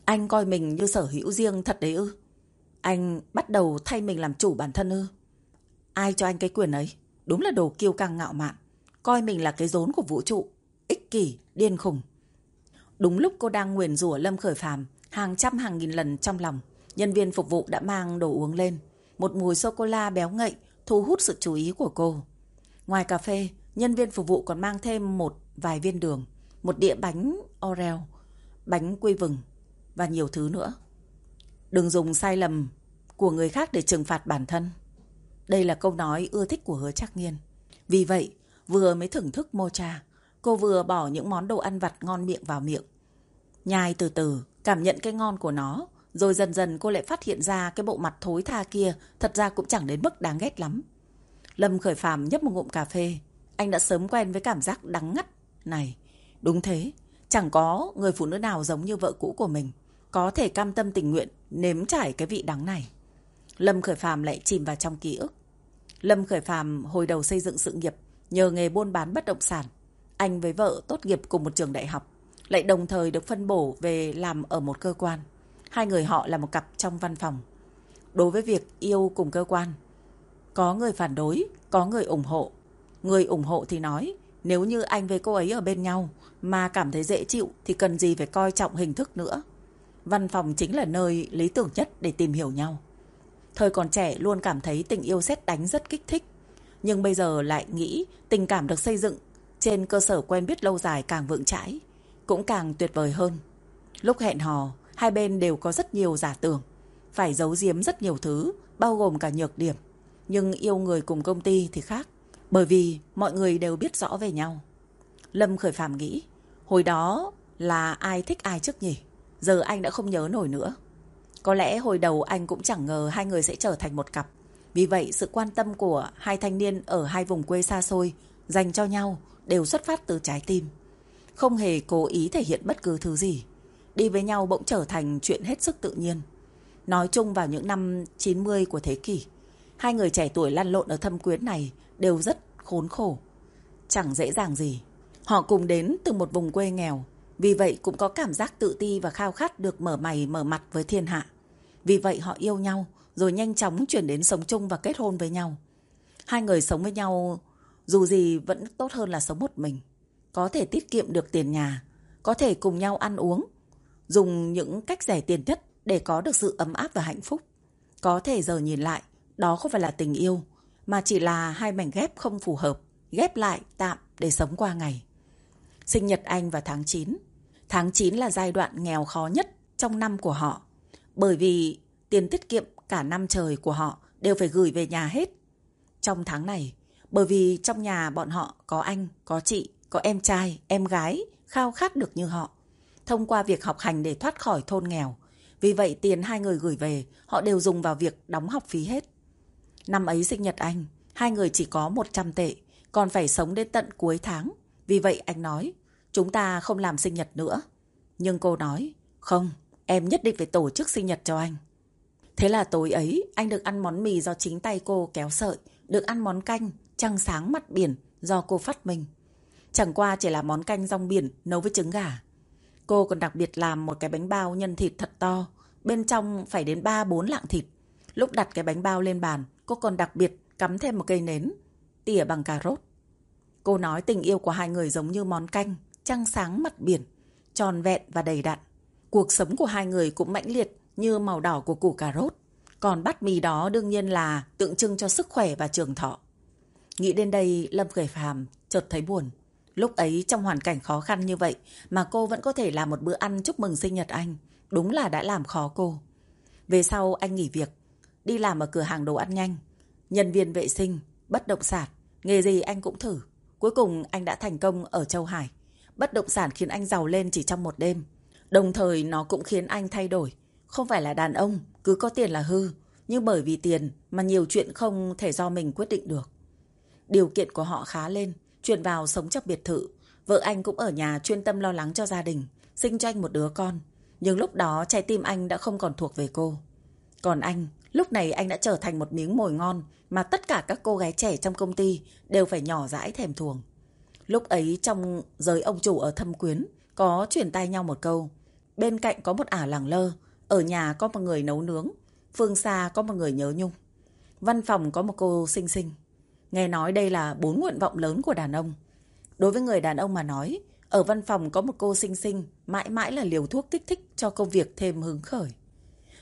Anh coi mình như sở hữu riêng thật đấy ư. Anh bắt đầu thay mình làm chủ bản thân ư. Ai cho anh cái quyền ấy? Đúng là đồ kiêu căng ngạo mạn. Coi mình là cái rốn của vũ trụ. Ích kỷ, điên khùng. Đúng lúc cô đang nguyền rủa Lâm Khởi Phàm hàng trăm hàng nghìn lần trong lòng, nhân viên phục vụ đã mang đồ uống lên. Một mùi sô-cô-la béo ngậy thu hút sự chú ý của cô. Ngoài cà phê, nhân viên phục vụ còn mang thêm một vài viên đường, một đĩa bánh Oreo, bánh quy vừng và nhiều thứ nữa. Đừng dùng sai lầm của người khác để trừng phạt bản thân. Đây là câu nói ưa thích của hứa Trác nghiên. Vì vậy, vừa mới thưởng thức mocha, cô vừa bỏ những món đồ ăn vặt ngon miệng vào miệng. Nhai từ từ, cảm nhận cái ngon của nó, rồi dần dần cô lại phát hiện ra cái bộ mặt thối tha kia thật ra cũng chẳng đến mức đáng ghét lắm. Lâm khởi phàm nhấp một ngụm cà phê. Anh đã sớm quen với cảm giác đắng ngắt này. Đúng thế, chẳng có người phụ nữ nào giống như vợ cũ của mình. Có thể cam tâm tình nguyện nếm trải cái vị đắng này. Lâm Khởi Phàm lại chìm vào trong ký ức. Lâm Khởi Phàm hồi đầu xây dựng sự nghiệp nhờ nghề buôn bán bất động sản. Anh với vợ tốt nghiệp cùng một trường đại học, lại đồng thời được phân bổ về làm ở một cơ quan. Hai người họ là một cặp trong văn phòng. Đối với việc yêu cùng cơ quan, có người phản đối, có người ủng hộ. Người ủng hộ thì nói, nếu như anh với cô ấy ở bên nhau mà cảm thấy dễ chịu thì cần gì phải coi trọng hình thức nữa. Văn phòng chính là nơi lý tưởng nhất để tìm hiểu nhau. Thời còn trẻ luôn cảm thấy tình yêu xét đánh rất kích thích. Nhưng bây giờ lại nghĩ tình cảm được xây dựng trên cơ sở quen biết lâu dài càng vững chãi, cũng càng tuyệt vời hơn. Lúc hẹn hò, hai bên đều có rất nhiều giả tưởng, phải giấu giếm rất nhiều thứ, bao gồm cả nhược điểm. Nhưng yêu người cùng công ty thì khác, bởi vì mọi người đều biết rõ về nhau. Lâm khởi phàm nghĩ, hồi đó là ai thích ai trước nhỉ? Giờ anh đã không nhớ nổi nữa. Có lẽ hồi đầu anh cũng chẳng ngờ hai người sẽ trở thành một cặp. Vì vậy sự quan tâm của hai thanh niên ở hai vùng quê xa xôi dành cho nhau đều xuất phát từ trái tim. Không hề cố ý thể hiện bất cứ thứ gì. Đi với nhau bỗng trở thành chuyện hết sức tự nhiên. Nói chung vào những năm 90 của thế kỷ, hai người trẻ tuổi lăn lộn ở thâm quyến này đều rất khốn khổ. Chẳng dễ dàng gì. Họ cùng đến từ một vùng quê nghèo, vì vậy cũng có cảm giác tự ti và khao khát được mở mày mở mặt với thiên hạ. Vì vậy họ yêu nhau, rồi nhanh chóng chuyển đến sống chung và kết hôn với nhau. Hai người sống với nhau dù gì vẫn tốt hơn là sống một mình. Có thể tiết kiệm được tiền nhà, có thể cùng nhau ăn uống, dùng những cách rẻ tiền nhất để có được sự ấm áp và hạnh phúc. Có thể giờ nhìn lại, đó không phải là tình yêu, mà chỉ là hai mảnh ghép không phù hợp, ghép lại tạm để sống qua ngày. Sinh nhật anh vào tháng 9. Tháng 9 là giai đoạn nghèo khó nhất trong năm của họ. Bởi vì tiền tiết kiệm cả năm trời của họ đều phải gửi về nhà hết. Trong tháng này, bởi vì trong nhà bọn họ có anh, có chị, có em trai, em gái, khao khát được như họ. Thông qua việc học hành để thoát khỏi thôn nghèo. Vì vậy tiền hai người gửi về, họ đều dùng vào việc đóng học phí hết. Năm ấy sinh nhật anh, hai người chỉ có 100 tệ, còn phải sống đến tận cuối tháng. Vì vậy anh nói, chúng ta không làm sinh nhật nữa. Nhưng cô nói, không, em nhất định phải tổ chức sinh nhật cho anh. Thế là tối ấy, anh được ăn món mì do chính tay cô kéo sợi, được ăn món canh, trăng sáng mặt biển do cô phát minh. Chẳng qua chỉ là món canh rong biển nấu với trứng gà. Cô còn đặc biệt làm một cái bánh bao nhân thịt thật to, bên trong phải đến 3-4 lạng thịt. Lúc đặt cái bánh bao lên bàn, cô còn đặc biệt cắm thêm một cây nến, tỉa bằng cà rốt. Cô nói tình yêu của hai người giống như món canh, trăng sáng mặt biển, tròn vẹn và đầy đặn. Cuộc sống của hai người cũng mãnh liệt như màu đỏ của củ cà rốt. Còn bát mì đó đương nhiên là tượng trưng cho sức khỏe và trường thọ. Nghĩ đến đây Lâm Khởi Phàm chợt thấy buồn. Lúc ấy trong hoàn cảnh khó khăn như vậy mà cô vẫn có thể làm một bữa ăn chúc mừng sinh nhật anh. Đúng là đã làm khó cô. Về sau anh nghỉ việc, đi làm ở cửa hàng đồ ăn nhanh, nhân viên vệ sinh, bất động sản, nghề gì anh cũng thử. Cuối cùng anh đã thành công ở Châu Hải. Bất động sản khiến anh giàu lên chỉ trong một đêm. Đồng thời nó cũng khiến anh thay đổi. Không phải là đàn ông, cứ có tiền là hư. Nhưng bởi vì tiền mà nhiều chuyện không thể do mình quyết định được. Điều kiện của họ khá lên, chuyển vào sống trong biệt thự. Vợ anh cũng ở nhà chuyên tâm lo lắng cho gia đình, sinh cho anh một đứa con. Nhưng lúc đó trái tim anh đã không còn thuộc về cô. Còn anh, lúc này anh đã trở thành một miếng mồi ngon mà tất cả các cô gái trẻ trong công ty đều phải nhỏ dãi thèm thuồng. Lúc ấy trong giới ông chủ ở thâm quyến có chuyển tay nhau một câu. Bên cạnh có một ả làng lơ, ở nhà có một người nấu nướng, phương xa có một người nhớ nhung. Văn phòng có một cô xinh xinh. Nghe nói đây là bốn nguyện vọng lớn của đàn ông. Đối với người đàn ông mà nói, ở văn phòng có một cô xinh xinh, mãi mãi là liều thuốc kích thích cho công việc thêm hứng khởi.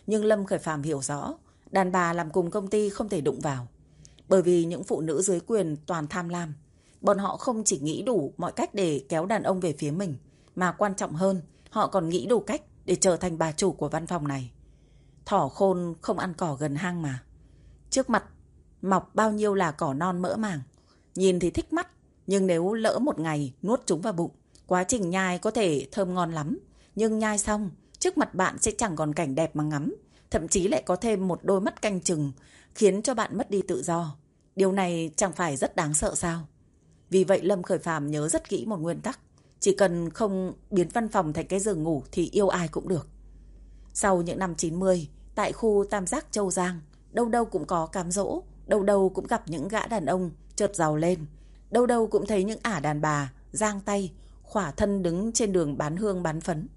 Nhưng Lâm Khởi Phạm hiểu rõ, đàn bà làm cùng công ty không thể đụng vào. Bởi vì những phụ nữ dưới quyền toàn tham lam. Bọn họ không chỉ nghĩ đủ mọi cách để kéo đàn ông về phía mình, mà quan trọng hơn, họ còn nghĩ đủ cách để trở thành bà chủ của văn phòng này. Thỏ khôn không ăn cỏ gần hang mà. Trước mặt mọc bao nhiêu là cỏ non mỡ màng. Nhìn thì thích mắt, nhưng nếu lỡ một ngày nuốt chúng vào bụng, quá trình nhai có thể thơm ngon lắm. Nhưng nhai xong, trước mặt bạn sẽ chẳng còn cảnh đẹp mà ngắm, thậm chí lại có thêm một đôi mắt canh chừng, khiến cho bạn mất đi tự do. Điều này chẳng phải rất đáng sợ sao? Vì vậy Lâm Khởi Phàm nhớ rất kỹ một nguyên tắc. Chỉ cần không biến văn phòng thành cái giường ngủ thì yêu ai cũng được. Sau những năm 90, tại khu Tam Giác Châu Giang, đâu đâu cũng có cám dỗ, đâu đâu cũng gặp những gã đàn ông chợt giàu lên. Đâu đâu cũng thấy những ả đàn bà, giang tay, khỏa thân đứng trên đường bán hương bán phấn.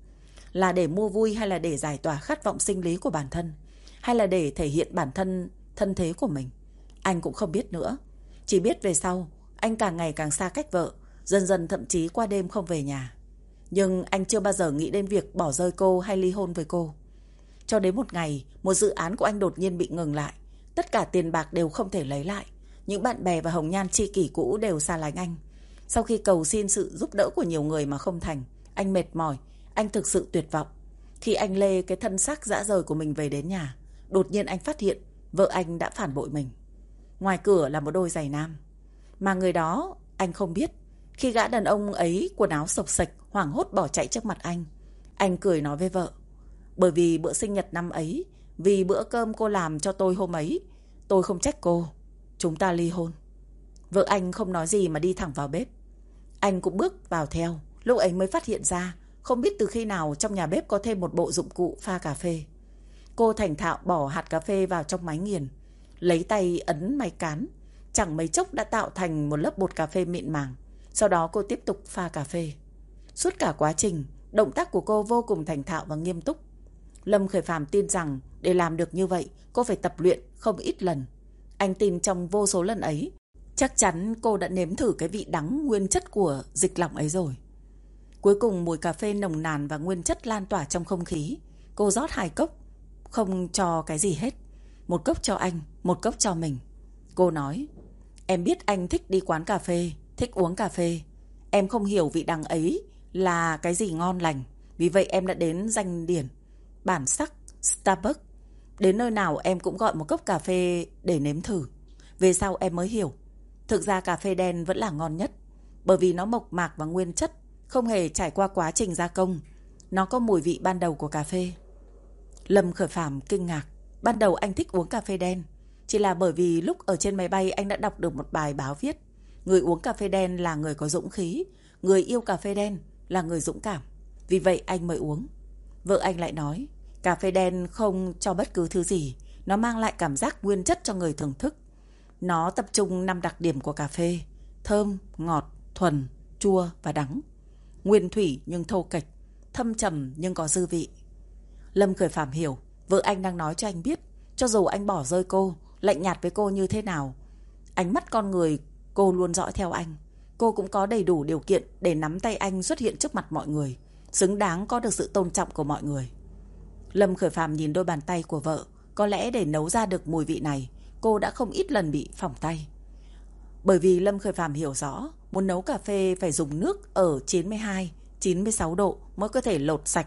Là để mua vui hay là để giải tỏa khát vọng sinh lý của bản thân? Hay là để thể hiện bản thân, thân thế của mình? Anh cũng không biết nữa. Chỉ biết về sau, anh càng ngày càng xa cách vợ, dần dần thậm chí qua đêm không về nhà. Nhưng anh chưa bao giờ nghĩ đến việc bỏ rơi cô hay ly hôn với cô. Cho đến một ngày, một dự án của anh đột nhiên bị ngừng lại. Tất cả tiền bạc đều không thể lấy lại. Những bạn bè và hồng nhan tri kỷ cũ đều xa lánh anh. Sau khi cầu xin sự giúp đỡ của nhiều người mà không thành, anh mệt mỏi, anh thực sự tuyệt vọng. Khi anh lê cái thân xác dã rời của mình về đến nhà, đột nhiên anh phát hiện vợ anh đã phản bội mình. Ngoài cửa là một đôi giày nam. Mà người đó anh không biết. Khi gã đàn ông ấy quần áo sộc sạch, hoảng hốt bỏ chạy trước mặt anh. Anh cười nói với vợ. Bởi vì bữa sinh nhật năm ấy, vì bữa cơm cô làm cho tôi hôm ấy, tôi không trách cô. Chúng ta ly hôn. Vợ anh không nói gì mà đi thẳng vào bếp. Anh cũng bước vào theo. Lúc ấy mới phát hiện ra, không biết từ khi nào trong nhà bếp có thêm một bộ dụng cụ pha cà phê. Cô thành thạo bỏ hạt cà phê vào trong máy nghiền, lấy tay ấn máy cán, chẳng mấy chốc đã tạo thành một lớp bột cà phê mịn màng. Sau đó cô tiếp tục pha cà phê. Suốt cả quá trình, động tác của cô vô cùng thành thạo và nghiêm túc. Lâm Khởi Phạm tin rằng để làm được như vậy, cô phải tập luyện không ít lần. Anh tin trong vô số lần ấy, chắc chắn cô đã nếm thử cái vị đắng nguyên chất của dịch lỏng ấy rồi. Cuối cùng mùi cà phê nồng nàn và nguyên chất lan tỏa trong không khí. Cô rót hai cốc, không cho cái gì hết. Một cốc cho anh, một cốc cho mình. Cô nói, em biết anh thích đi quán cà phê, thích uống cà phê. Em không hiểu vị đắng ấy là cái gì ngon lành. Vì vậy em đã đến danh điển, bản sắc, Starbucks. Đến nơi nào em cũng gọi một cốc cà phê để nếm thử. Về sau em mới hiểu. Thực ra cà phê đen vẫn là ngon nhất. Bởi vì nó mộc mạc và nguyên chất, không hề trải qua quá trình gia công. Nó có mùi vị ban đầu của cà phê. Lâm Khởi Phạm kinh ngạc. Ban đầu anh thích uống cà phê đen. Chỉ là bởi vì lúc ở trên máy bay anh đã đọc được một bài báo viết. Người uống cà phê đen là người có dũng khí. Người yêu cà phê đen là người dũng cảm. Vì vậy anh mới uống. Vợ anh lại nói, cà phê đen không cho bất cứ thứ gì. Nó mang lại cảm giác nguyên chất cho người thưởng thức. Nó tập trung năm đặc điểm của cà phê. Thơm, ngọt, thuần, chua và đắng. Nguyên thủy nhưng thô kệch. Thâm trầm nhưng có dư vị. Lâm cười phạm hiểu, vợ anh đang nói cho anh biết. Cho dù anh bỏ rơi cô, lạnh nhạt với cô như thế nào. Ánh mắt con người cô luôn dõi theo anh. Cô cũng có đầy đủ điều kiện để nắm tay anh xuất hiện trước mặt mọi người. Xứng đáng có được sự tôn trọng của mọi người. Lâm Khởi Phạm nhìn đôi bàn tay của vợ. Có lẽ để nấu ra được mùi vị này, cô đã không ít lần bị phỏng tay. Bởi vì Lâm Khởi Phạm hiểu rõ, muốn nấu cà phê phải dùng nước ở 92, 96 độ mới có thể lột sạch.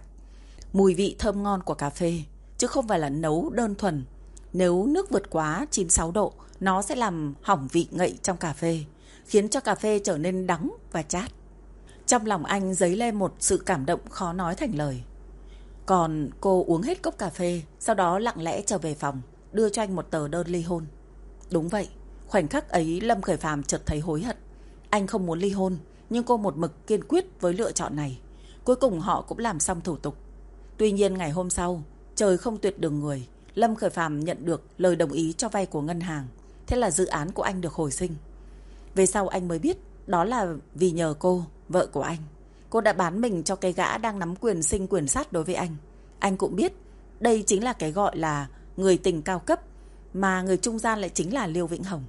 Mùi vị thơm ngon của cà phê, chứ không phải là nấu đơn thuần. Nếu nước vượt quá 96 độ, nó sẽ làm hỏng vị ngậy trong cà phê, khiến cho cà phê trở nên đắng và chát. Trong lòng anh dấy lên một sự cảm động khó nói thành lời. Còn cô uống hết cốc cà phê, sau đó lặng lẽ trở về phòng, đưa cho anh một tờ đơn ly hôn. Đúng vậy, khoảnh khắc ấy Lâm Khởi Phàm chợt thấy hối hận. Anh không muốn ly hôn, nhưng cô một mực kiên quyết với lựa chọn này. Cuối cùng họ cũng làm xong thủ tục. Tuy nhiên ngày hôm sau, trời không tuyệt đường người, Lâm Khởi Phàm nhận được lời đồng ý cho vay của ngân hàng. Thế là dự án của anh được hồi sinh. Về sau anh mới biết đó là vì nhờ cô, vợ của anh. Cô đã bán mình cho cái gã đang nắm quyền sinh quyền sát đối với anh. Anh cũng biết đây chính là cái gọi là người tình cao cấp mà người trung gian lại chính là Liêu Vĩnh Hồng.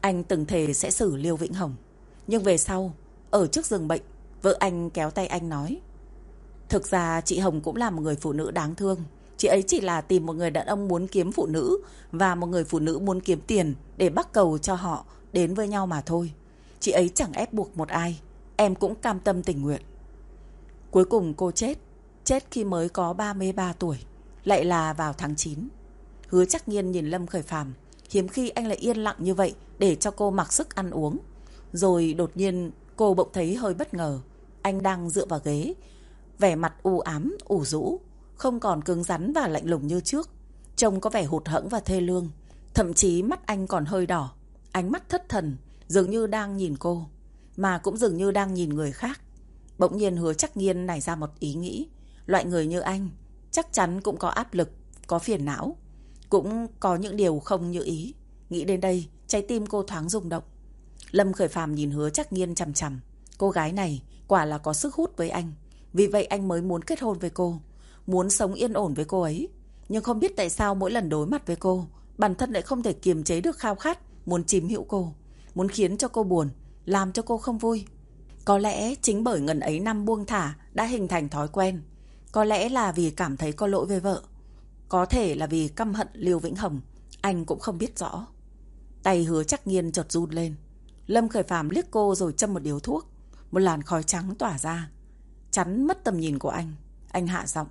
Anh từng thề sẽ xử Liêu Vĩnh Hồng. Nhưng về sau, ở trước giường bệnh, vợ anh kéo tay anh nói Thực ra chị Hồng cũng là một người phụ nữ đáng thương. Chị ấy chỉ là tìm một người đàn ông muốn kiếm phụ nữ và một người phụ nữ muốn kiếm tiền để bắt cầu cho họ đến với nhau mà thôi. Chị ấy chẳng ép buộc một ai. Em cũng cam tâm tình nguyện. Cuối cùng cô chết. Chết khi mới có 33 tuổi. Lại là vào tháng 9. Hứa chắc nhiên nhìn Lâm Khởi Phàm Hiếm khi anh lại yên lặng như vậy để cho cô mặc sức ăn uống. Rồi đột nhiên cô bỗng thấy hơi bất ngờ. Anh đang dựa vào ghế. Vẻ mặt u ám, ủ rũ. Không còn cứng rắn và lạnh lùng như trước. Trông có vẻ hụt hẫng và thê lương. Thậm chí mắt anh còn hơi đỏ. Ánh mắt thất thần, dường như đang nhìn cô. Mà cũng dường như đang nhìn người khác. Bỗng nhiên hứa chắc nghiên nảy ra một ý nghĩ. Loại người như anh chắc chắn cũng có áp lực, có phiền não. Cũng có những điều không như ý. Nghĩ đến đây, trái tim cô thoáng rung động. Lâm Khởi Phàm nhìn hứa chắc nghiên chằm chằm. Cô gái này quả là có sức hút với anh. Vì vậy anh mới muốn kết hôn với cô. Muốn sống yên ổn với cô ấy. Nhưng không biết tại sao mỗi lần đối mặt với cô, bản thân lại không thể kiềm chế được khao khát, muốn chìm hữu cô. Muốn khiến cho cô buồn, làm cho cô không vui. Có lẽ chính bởi ngần ấy năm buông thả đã hình thành thói quen. Có lẽ là vì cảm thấy có lỗi với vợ. Có thể là vì căm hận Liêu Vĩnh Hồng, anh cũng không biết rõ. Tay hứa chắc nghiên chợt run lên. Lâm Khởi Phàm liếc cô rồi châm một điếu thuốc. Một làn khói trắng tỏa ra. Chắn mất tầm nhìn của anh. Anh hạ giọng.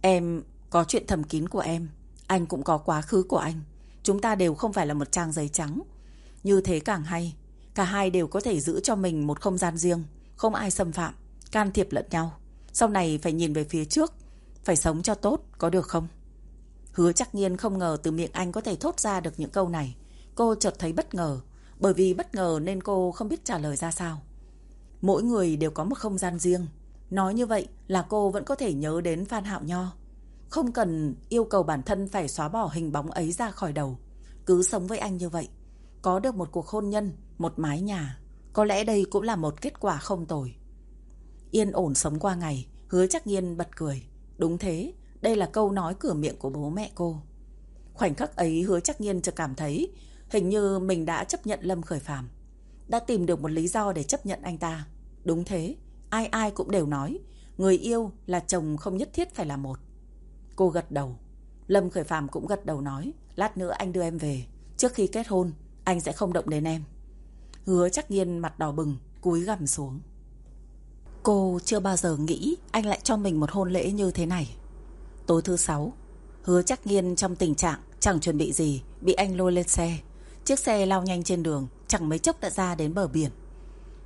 Em, có chuyện thầm kín của em. Anh cũng có quá khứ của anh. Chúng ta đều không phải là một trang giấy trắng. Như thế càng hay. Cả hai đều có thể giữ cho mình một không gian riêng. Không ai xâm phạm. Can thiệp lẫn nhau. Sau này phải nhìn về phía trước. Phải sống cho tốt. Có được không? Hứa chắc nhiên không ngờ từ miệng anh có thể thốt ra được những câu này. Cô chợt thấy bất ngờ. Bởi vì bất ngờ nên cô không biết trả lời ra sao. Mỗi người đều có một không gian riêng. Nói như vậy là cô vẫn có thể nhớ đến Phan Hạo Nho. Không cần yêu cầu bản thân phải xóa bỏ hình bóng ấy ra khỏi đầu. Cứ sống với anh như vậy. Có được một cuộc hôn nhân, một mái nhà. Có lẽ đây cũng là một kết quả không tồi. Yên ổn sống qua ngày, hứa chắc nhiên bật cười. Đúng thế, đây là câu nói cửa miệng của bố mẹ cô. Khoảnh khắc ấy hứa chắc nhiên chợt cảm thấy hình như mình đã chấp nhận Lâm Khởi Phàm Đã tìm được một lý do để chấp nhận anh ta. Đúng thế, ai ai cũng đều nói người yêu là chồng không nhất thiết phải là một. Cô gật đầu. Lâm Khởi Phàm cũng gật đầu nói lát nữa anh đưa em về. Trước khi kết hôn, anh sẽ không động đến em. Hứa chắc nhiên mặt đỏ bừng, cúi gằm xuống. Cô chưa bao giờ nghĩ anh lại cho mình một hôn lễ như thế này. Tối thứ sáu, hứa chắc nhiên trong tình trạng chẳng chuẩn bị gì, bị anh lôi lên xe. Chiếc xe lao nhanh trên đường, chẳng mấy chốc đã ra đến bờ biển.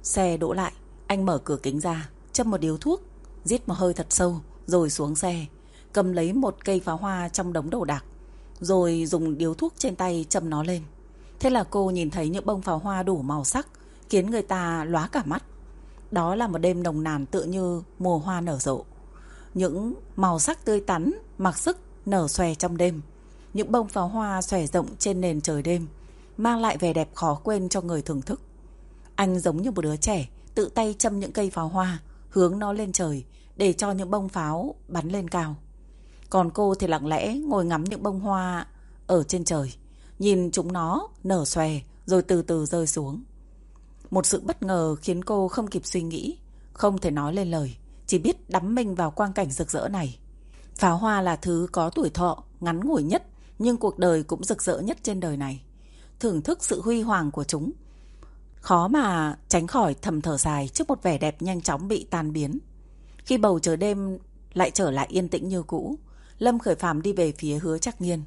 Xe đỗ lại, anh mở cửa kính ra, châm một điếu thuốc, giết một hơi thật sâu, rồi xuống xe, cầm lấy một cây pháo hoa trong đống đồ đạc, rồi dùng điếu thuốc trên tay châm nó lên. Thế là cô nhìn thấy những bông pháo hoa đủ màu sắc, khiến người ta lóa cả mắt. Đó là một đêm nồng nàn tựa như mùa hoa nở rộ. Những màu sắc tươi tắn, mặc sức, nở xòe trong đêm. Những bông pháo hoa xòe rộng trên nền trời đêm, mang lại vẻ đẹp khó quên cho người thưởng thức. Anh giống như một đứa trẻ, tự tay châm những cây pháo hoa, hướng nó lên trời, để cho những bông pháo bắn lên cao. Còn cô thì lặng lẽ ngồi ngắm những bông hoa ở trên trời, nhìn chúng nó nở xòe rồi từ từ rơi xuống. Một sự bất ngờ khiến cô không kịp suy nghĩ, không thể nói lên lời, chỉ biết đắm mình vào quang cảnh rực rỡ này. Pháo hoa là thứ có tuổi thọ, ngắn ngủi nhất, nhưng cuộc đời cũng rực rỡ nhất trên đời này. Thưởng thức sự huy hoàng của chúng. Khó mà tránh khỏi thầm thở dài trước một vẻ đẹp nhanh chóng bị tan biến. Khi bầu trời đêm lại trở lại yên tĩnh như cũ, Lâm Khởi Phàm đi về phía hứa chắc nghiên.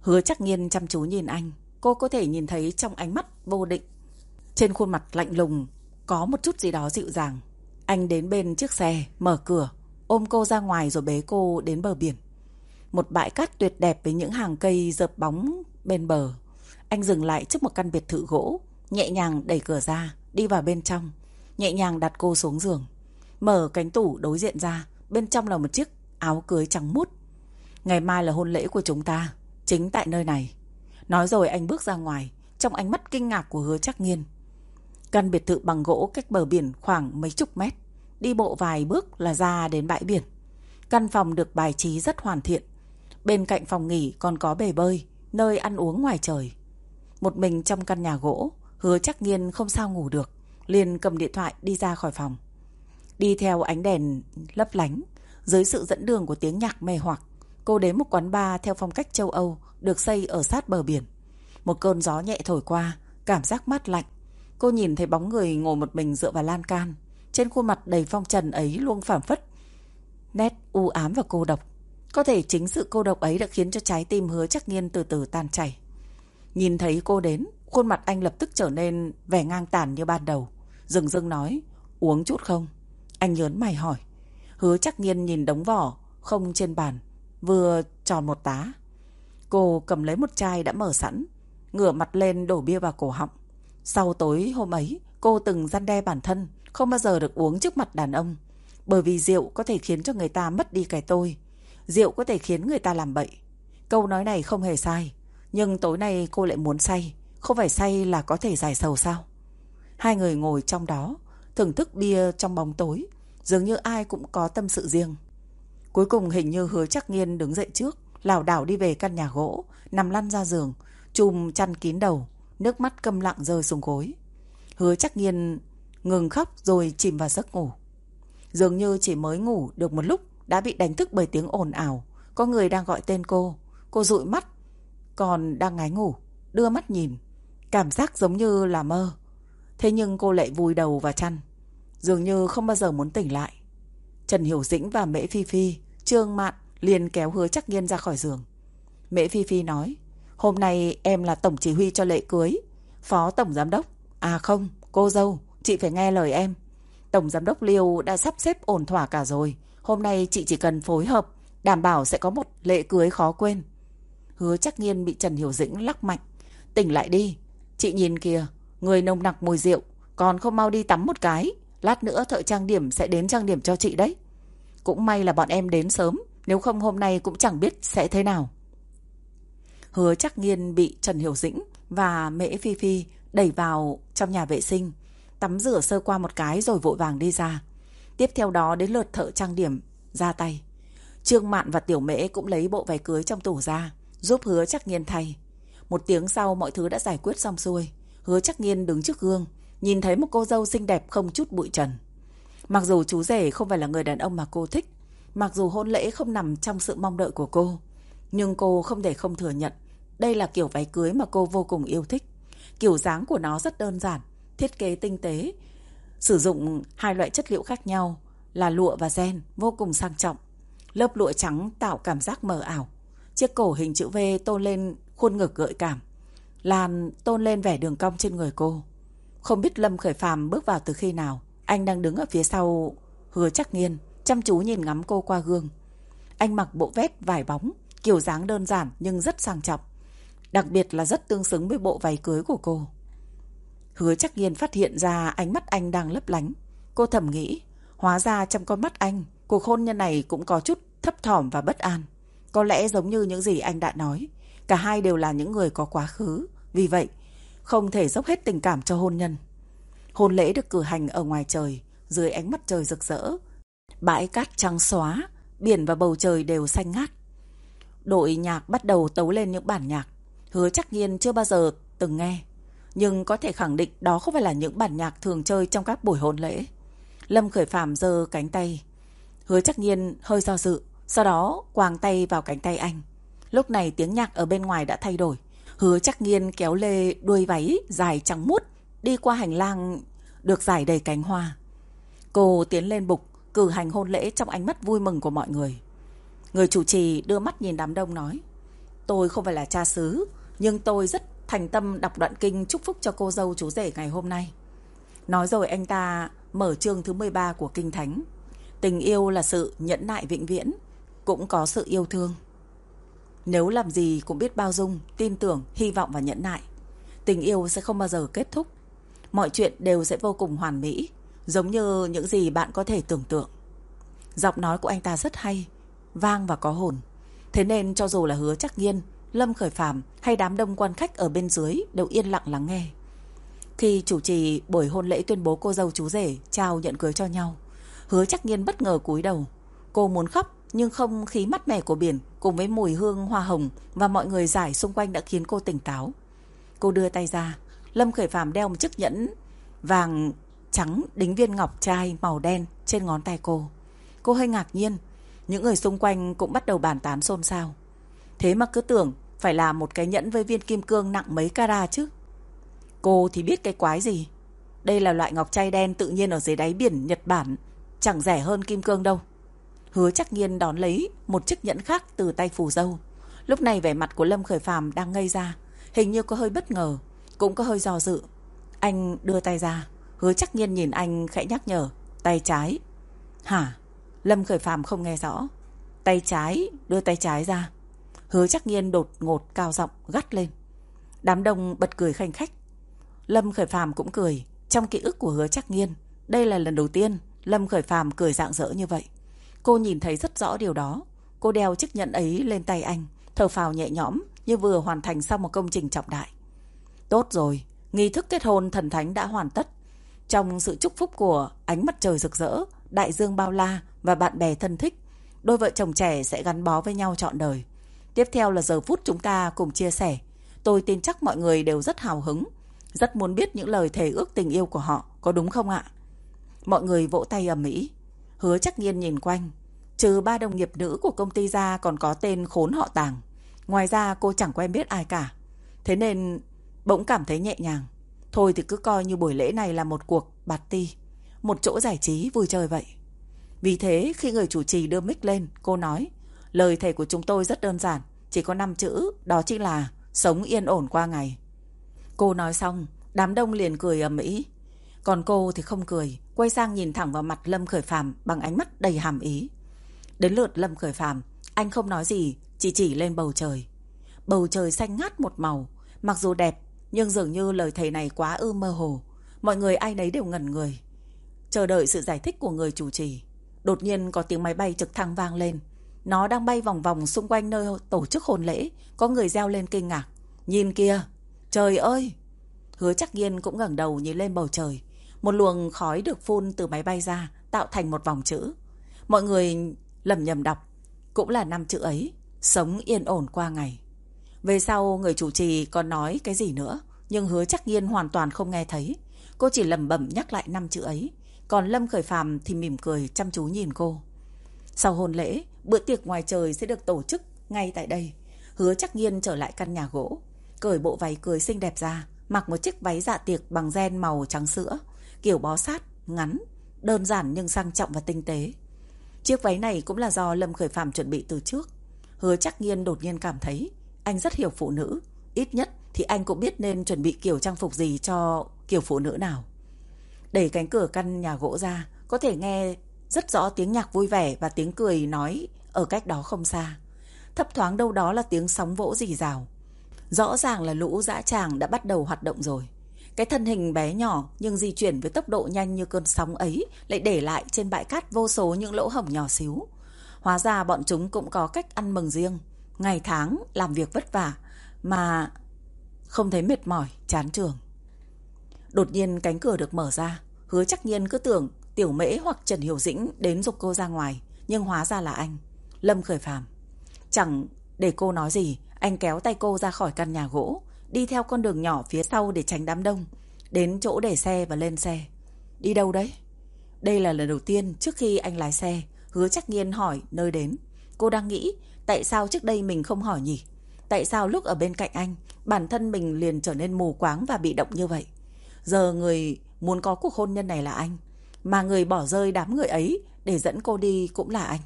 Hứa chắc nghiên chăm chú nhìn anh, cô có thể nhìn thấy trong ánh mắt vô định. Trên khuôn mặt lạnh lùng, có một chút gì đó dịu dàng. Anh đến bên chiếc xe, mở cửa, ôm cô ra ngoài rồi bế cô đến bờ biển. Một bãi cát tuyệt đẹp với những hàng cây dợp bóng bên bờ. Anh dừng lại trước một căn biệt thự gỗ, nhẹ nhàng đẩy cửa ra, đi vào bên trong, nhẹ nhàng đặt cô xuống giường. Mở cánh tủ đối diện ra, bên trong là một chiếc áo cưới trắng mút. Ngày mai là hôn lễ của chúng ta, chính tại nơi này. Nói rồi anh bước ra ngoài, trong ánh mắt kinh ngạc của hứa chắc nghiên. Căn biệt thự bằng gỗ cách bờ biển khoảng mấy chục mét. Đi bộ vài bước là ra đến bãi biển. Căn phòng được bài trí rất hoàn thiện. Bên cạnh phòng nghỉ còn có bể bơi, nơi ăn uống ngoài trời. Một mình trong căn nhà gỗ, hứa chắc nghiên không sao ngủ được. liền cầm điện thoại đi ra khỏi phòng. Đi theo ánh đèn lấp lánh, dưới sự dẫn đường của tiếng nhạc mê hoặc, cô đến một quán bar theo phong cách châu Âu được xây ở sát bờ biển. Một cơn gió nhẹ thổi qua, cảm giác mát lạnh. Cô nhìn thấy bóng người ngồi một mình dựa vào lan can. Trên khuôn mặt đầy phong trần ấy luôn phản phất. Nét u ám và cô độc. Có thể chính sự cô độc ấy đã khiến cho trái tim hứa chắc nghiên từ từ tan chảy. Nhìn thấy cô đến, khuôn mặt anh lập tức trở nên vẻ ngang tàn như ban đầu. Dừng dưng nói, uống chút không? Anh nhớn mày hỏi. Hứa chắc nhiên nhìn đống vỏ, không trên bàn, vừa tròn một tá. Cô cầm lấy một chai đã mở sẵn, ngửa mặt lên đổ bia vào cổ họng. Sau tối hôm ấy, cô từng gian đe bản thân, không bao giờ được uống trước mặt đàn ông. Bởi vì rượu có thể khiến cho người ta mất đi cái tôi. Rượu có thể khiến người ta làm bậy. Câu nói này không hề sai. Nhưng tối nay cô lại muốn say. Không phải say là có thể giải sầu sao? Hai người ngồi trong đó, thưởng thức bia trong bóng tối. Dường như ai cũng có tâm sự riêng. Cuối cùng hình như hứa chắc nghiên đứng dậy trước, lảo đảo đi về căn nhà gỗ, nằm lăn ra giường, chùm chăn kín đầu, nước mắt câm lặng rơi xuống gối. Hứa chắc nghiên ngừng khóc rồi chìm vào giấc ngủ. Dường như chỉ mới ngủ được một lúc đã bị đánh thức bởi tiếng ồn ào. Có người đang gọi tên cô. Cô dụi mắt, còn đang ngái ngủ, đưa mắt nhìn. Cảm giác giống như là mơ. Thế nhưng cô lại vùi đầu vào chăn. Dường như không bao giờ muốn tỉnh lại. Trần Hiểu Dĩnh và Mễ Phi Phi, Trương Mạn liền kéo hứa chắc nghiên ra khỏi giường. Mễ Phi Phi nói, hôm nay em là tổng chỉ huy cho lễ cưới, phó tổng giám đốc. À không, cô dâu, chị phải nghe lời em. Tổng giám đốc Liêu đã sắp xếp ổn thỏa cả rồi. Hôm nay chị chỉ cần phối hợp, đảm bảo sẽ có một lễ cưới khó quên. Hứa chắc nghiên bị Trần Hiểu Dĩnh lắc mạnh. Tỉnh lại đi, chị nhìn kìa, người nồng nặc mùi rượu, còn không mau đi tắm một cái. Lát nữa thợ trang điểm sẽ đến trang điểm cho chị đấy. Cũng may là bọn em đến sớm, nếu không hôm nay cũng chẳng biết sẽ thế nào. Hứa chắc nghiên bị Trần Hiểu Dĩnh và Mễ Phi Phi đẩy vào trong nhà vệ sinh, tắm rửa sơ qua một cái rồi vội vàng đi ra. Tiếp theo đó đến lượt thợ trang điểm ra tay. Trương Mạn và Tiểu Mễ cũng lấy bộ váy cưới trong tủ ra, giúp hứa chắc nghiên thay. Một tiếng sau mọi thứ đã giải quyết xong xuôi. Hứa chắc nghiên đứng trước gương, nhìn thấy một cô dâu xinh đẹp không chút bụi trần. Mặc dù chú rể không phải là người đàn ông mà cô thích, mặc dù hôn lễ không nằm trong sự mong đợi của cô, nhưng cô không thể không thừa nhận đây là kiểu váy cưới mà cô vô cùng yêu thích. Kiểu dáng của nó rất đơn giản, thiết kế tinh tế, sử dụng hai loại chất liệu khác nhau là lụa và ren, vô cùng sang trọng. Lớp lụa trắng tạo cảm giác mờ ảo. Chiếc cổ hình chữ V tôn lên khuôn ngực gợi cảm, làn tôn lên vẻ đường cong trên người cô. Không biết Lâm Khởi Phàm bước vào từ khi nào, anh đang đứng ở phía sau hứa chắc nghiên, chăm chú nhìn ngắm cô qua gương. Anh mặc bộ vest vải bóng, kiểu dáng đơn giản nhưng rất sang trọng. Đặc biệt là rất tương xứng với bộ váy cưới của cô. Hứa chắc nghiên phát hiện ra ánh mắt anh đang lấp lánh. Cô thầm nghĩ, hóa ra trong con mắt anh, cuộc hôn nhân này cũng có chút thấp thỏm và bất an. Có lẽ giống như những gì anh đã nói, cả hai đều là những người có quá khứ. Vì vậy, không thể dốc hết tình cảm cho hôn nhân. Hôn lễ được cử hành ở ngoài trời, dưới ánh mặt trời rực rỡ. Bãi cát trắng xóa, biển và bầu trời đều xanh ngát. Đội nhạc bắt đầu tấu lên những bản nhạc. Hứa chắc nhiên chưa bao giờ từng nghe. Nhưng có thể khẳng định đó không phải là những bản nhạc thường chơi trong các buổi hôn lễ. Lâm Khởi Phạm giơ cánh tay. Hứa chắc nhiên hơi do dự. Sau đó quàng tay vào cánh tay anh. Lúc này tiếng nhạc ở bên ngoài đã thay đổi. Hứa chắc nghiên kéo lê đuôi váy dài trắng mút đi qua hành lang được giải đầy cánh hoa. Cô tiến lên bục, cử hành hôn lễ trong ánh mắt vui mừng của mọi người. Người chủ trì đưa mắt nhìn đám đông nói, tôi không phải là cha xứ, nhưng tôi rất thành tâm đọc đoạn kinh chúc phúc cho cô dâu chú rể ngày hôm nay. Nói rồi anh ta mở chương thứ 13 của Kinh Thánh. Tình yêu là sự nhẫn nại vĩnh viễn, cũng có sự yêu thương. Nếu làm gì cũng biết bao dung, tin tưởng, hy vọng và nhẫn nại, tình yêu sẽ không bao giờ kết thúc. Mọi chuyện đều sẽ vô cùng hoàn mỹ, giống như những gì bạn có thể tưởng tượng. Giọng nói của anh ta rất hay, vang và có hồn. Thế nên cho dù là hứa chắc nghiên, Lâm Khởi Phàm hay đám đông quan khách ở bên dưới đều yên lặng lắng nghe. Khi chủ trì buổi hôn lễ tuyên bố cô dâu chú rể trao nhận cưới cho nhau, hứa chắc nghiên bất ngờ cúi đầu. Cô muốn khóc nhưng không khí mát mẻ của biển cùng với mùi hương hoa hồng và mọi người giải xung quanh đã khiến cô tỉnh táo. Cô đưa tay ra, Lâm Khởi Phàm đeo một chiếc nhẫn vàng trắng đính viên ngọc trai màu đen trên ngón tay cô. Cô hơi ngạc nhiên, những người xung quanh cũng bắt đầu bàn tán xôn xao. Thế mà cứ tưởng phải là một cái nhẫn với viên kim cương nặng mấy carat chứ. Cô thì biết cái quái gì. Đây là loại ngọc trai đen tự nhiên ở dưới đáy biển Nhật Bản, chẳng rẻ hơn kim cương đâu. Hứa chắc nhiên đón lấy một chiếc nhẫn khác từ tay phù dâu. Lúc này vẻ mặt của Lâm Khởi Phàm đang ngây ra, hình như có hơi bất ngờ, cũng có hơi do dự. Anh đưa tay ra, hứa chắc nhiên nhìn anh khẽ nhắc nhở, tay trái. Hả? Lâm Khởi Phàm không nghe rõ. Tay trái, đưa tay trái ra. Hứa chắc nhiên đột ngột cao giọng gắt lên. Đám đông bật cười khanh khách. Lâm Khởi Phàm cũng cười. Trong ký ức của hứa chắc nhiên, đây là lần đầu tiên Lâm Khởi Phàm cười dạng dỡ như vậy. Cô nhìn thấy rất rõ điều đó. Cô đeo chiếc nhẫn ấy lên tay anh, thở phào nhẹ nhõm như vừa hoàn thành xong một công trình trọng đại. Tốt rồi, nghi thức kết hôn thần thánh đã hoàn tất. Trong sự chúc phúc của ánh mặt trời rực rỡ, đại dương bao la và bạn bè thân thích, đôi vợ chồng trẻ sẽ gắn bó với nhau trọn đời. Tiếp theo là giờ phút chúng ta cùng chia sẻ. Tôi tin chắc mọi người đều rất hào hứng, rất muốn biết những lời thề ước tình yêu của họ, có đúng không ạ? Mọi người vỗ tay ầm ĩ. Hứa chắc nhiên nhìn quanh. Trừ ba đồng nghiệp nữ của công ty ra còn có tên khốn họ tàng. Ngoài ra cô chẳng quen biết ai cả. Thế nên bỗng cảm thấy nhẹ nhàng. Thôi thì cứ coi như buổi lễ này là một cuộc bạt ti. Một chỗ giải trí vui chơi vậy. Vì thế khi người chủ trì đưa mic lên, cô nói Lời thề của chúng tôi rất đơn giản, chỉ có 5 chữ, đó chính là sống yên ổn qua ngày. Cô nói xong, đám đông liền cười ầm ĩ. Còn cô thì không cười, quay sang nhìn thẳng vào mặt Lâm Khởi Phàm bằng ánh mắt đầy hàm ý. Đến lượt Lâm Khởi Phàm, anh không nói gì, chỉ chỉ lên bầu trời. Bầu trời xanh ngát một màu, mặc dù đẹp, nhưng dường như lời thầy này quá ư mơ hồ. Mọi người ai nấy đều ngẩn người. Chờ đợi sự giải thích của người chủ trì. Đột nhiên có tiếng máy bay trực thăng vang lên. Nó đang bay vòng vòng xung quanh nơi tổ chức hôn lễ. Có người reo lên kinh ngạc. Nhìn kia, trời ơi! Hứa chắc nhiên cũng ngẩng đầu nhìn lên bầu trời. Một luồng khói được phun từ máy bay ra, tạo thành một vòng chữ. Mọi người lầm nhầm đọc, cũng là năm chữ ấy, sống yên ổn qua ngày. Về sau người chủ trì còn nói cái gì nữa, nhưng hứa chắc nhiên hoàn toàn không nghe thấy. Cô chỉ lầm bẩm nhắc lại năm chữ ấy, còn Lâm Khởi Phàm thì mỉm cười chăm chú nhìn cô. Sau hôn lễ, bữa tiệc ngoài trời sẽ được tổ chức ngay tại đây. Hứa chắc nhiên trở lại căn nhà gỗ, cởi bộ váy cười xinh đẹp ra, mặc một chiếc váy dạ tiệc bằng ren màu trắng sữa, kiểu bó sát, ngắn, đơn giản nhưng sang trọng và tinh tế. Chiếc váy này cũng là do Lâm Khởi Phạm chuẩn bị từ trước. Hứa chắc nhiên đột nhiên cảm thấy anh rất hiểu phụ nữ. Ít nhất thì anh cũng biết nên chuẩn bị kiểu trang phục gì cho kiểu phụ nữ nào. Đẩy cánh cửa căn nhà gỗ ra, có thể nghe rất rõ tiếng nhạc vui vẻ và tiếng cười nói ở cách đó không xa. Thấp thoáng đâu đó là tiếng sóng vỗ rì rào. Rõ ràng là lũ dã tràng đã bắt đầu hoạt động rồi. Cái thân hình bé nhỏ nhưng di chuyển với tốc độ nhanh như cơn sóng ấy lại để lại trên bãi cát vô số những lỗ hổng nhỏ xíu. Hóa ra bọn chúng cũng có cách ăn mừng riêng. Ngày tháng làm việc vất vả mà không thấy mệt mỏi, chán trường. Đột nhiên cánh cửa được mở ra. Hứa chắc nhiên cứ tưởng Tiểu Mễ hoặc Trần Hiểu Dĩnh đến dục cô ra ngoài. Nhưng hóa ra là anh. Lâm Khởi Phàm Chẳng để cô nói gì, anh kéo tay cô ra khỏi căn nhà gỗ, đi theo con đường nhỏ phía sau để tránh đám đông, đến chỗ để xe và lên xe. Đi đâu đấy? Đây là lần đầu tiên trước khi anh lái xe, hứa chắc nhiên hỏi nơi đến. Cô đang nghĩ tại sao trước đây mình không hỏi nhỉ? Tại sao lúc ở bên cạnh anh, bản thân mình liền trở nên mù quáng và bị động như vậy? Giờ người muốn có cuộc hôn nhân này là anh. Mà người bỏ rơi đám người ấy để dẫn cô đi cũng là anh.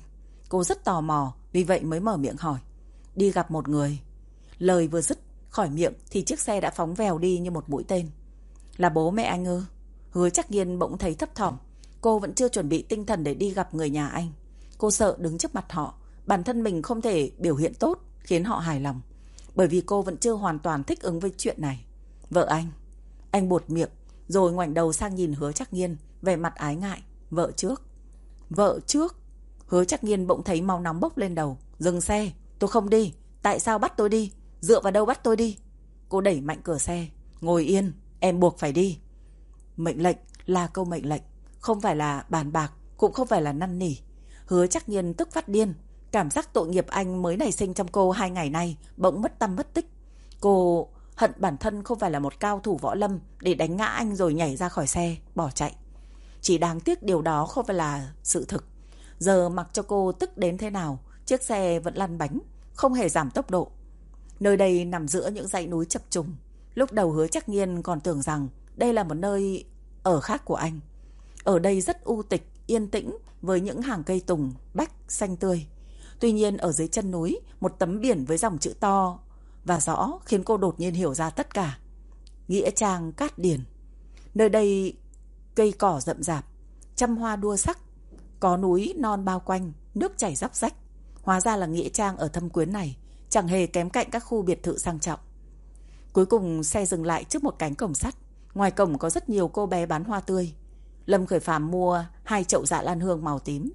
Cô rất tò mò, vì vậy mới mở miệng hỏi. Đi gặp một người. Lời vừa dứt khỏi miệng thì chiếc xe đã phóng vèo đi như một mũi tên. Là bố mẹ anh ư? Hứa chắc nhiên bỗng thấy thấp thỏm. Cô vẫn chưa chuẩn bị tinh thần để đi gặp người nhà anh. Cô sợ đứng trước mặt họ. Bản thân mình không thể biểu hiện tốt, khiến họ hài lòng. Bởi vì cô vẫn chưa hoàn toàn thích ứng với chuyện này. Vợ anh. Anh buột miệng, rồi ngoảnh đầu sang nhìn hứa chắc nghiên về mặt ái ngại. Vợ trước. Vợ trước. Hứa chắc nghiên bỗng thấy mau nóng bốc lên đầu. Dừng xe. Tôi không đi. Tại sao bắt tôi đi? Dựa vào đâu bắt tôi đi? Cô đẩy mạnh cửa xe. Ngồi yên. Em buộc phải đi. Mệnh lệnh là câu mệnh lệnh. Không phải là bàn bạc. Cũng không phải là năn nỉ. Hứa chắc nhiên tức phát điên. Cảm giác tội nghiệp anh mới nảy sinh trong cô hai ngày nay bỗng mất tâm mất tích. Cô hận bản thân không phải là một cao thủ võ lâm để đánh ngã anh rồi nhảy ra khỏi xe, bỏ chạy. Chỉ đáng tiếc điều đó không phải là sự thực. Giờ mặc cho cô tức đến thế nào, chiếc xe vẫn lăn bánh, không hề giảm tốc độ. Nơi đây nằm giữa những dãy núi chập trùng. Lúc đầu hứa chắc nhiên còn tưởng rằng đây là một nơi ở khác của anh. Ở đây rất u tịch, yên tĩnh với những hàng cây tùng, bách, xanh tươi. Tuy nhiên ở dưới chân núi, một tấm biển với dòng chữ to và rõ khiến cô đột nhiên hiểu ra tất cả. Nghĩa trang Cát Điển. Nơi đây cây cỏ rậm rạp, trăm hoa đua sắc, có núi non bao quanh, nước chảy róc rách. Hóa ra là nghĩa trang ở thâm quyến này, chẳng hề kém cạnh các khu biệt thự sang trọng. Cuối cùng xe dừng lại trước một cánh cổng sắt. Ngoài cổng có rất nhiều cô bé bán hoa tươi. Lâm Khởi Phàm mua hai chậu dạ lan hương màu tím.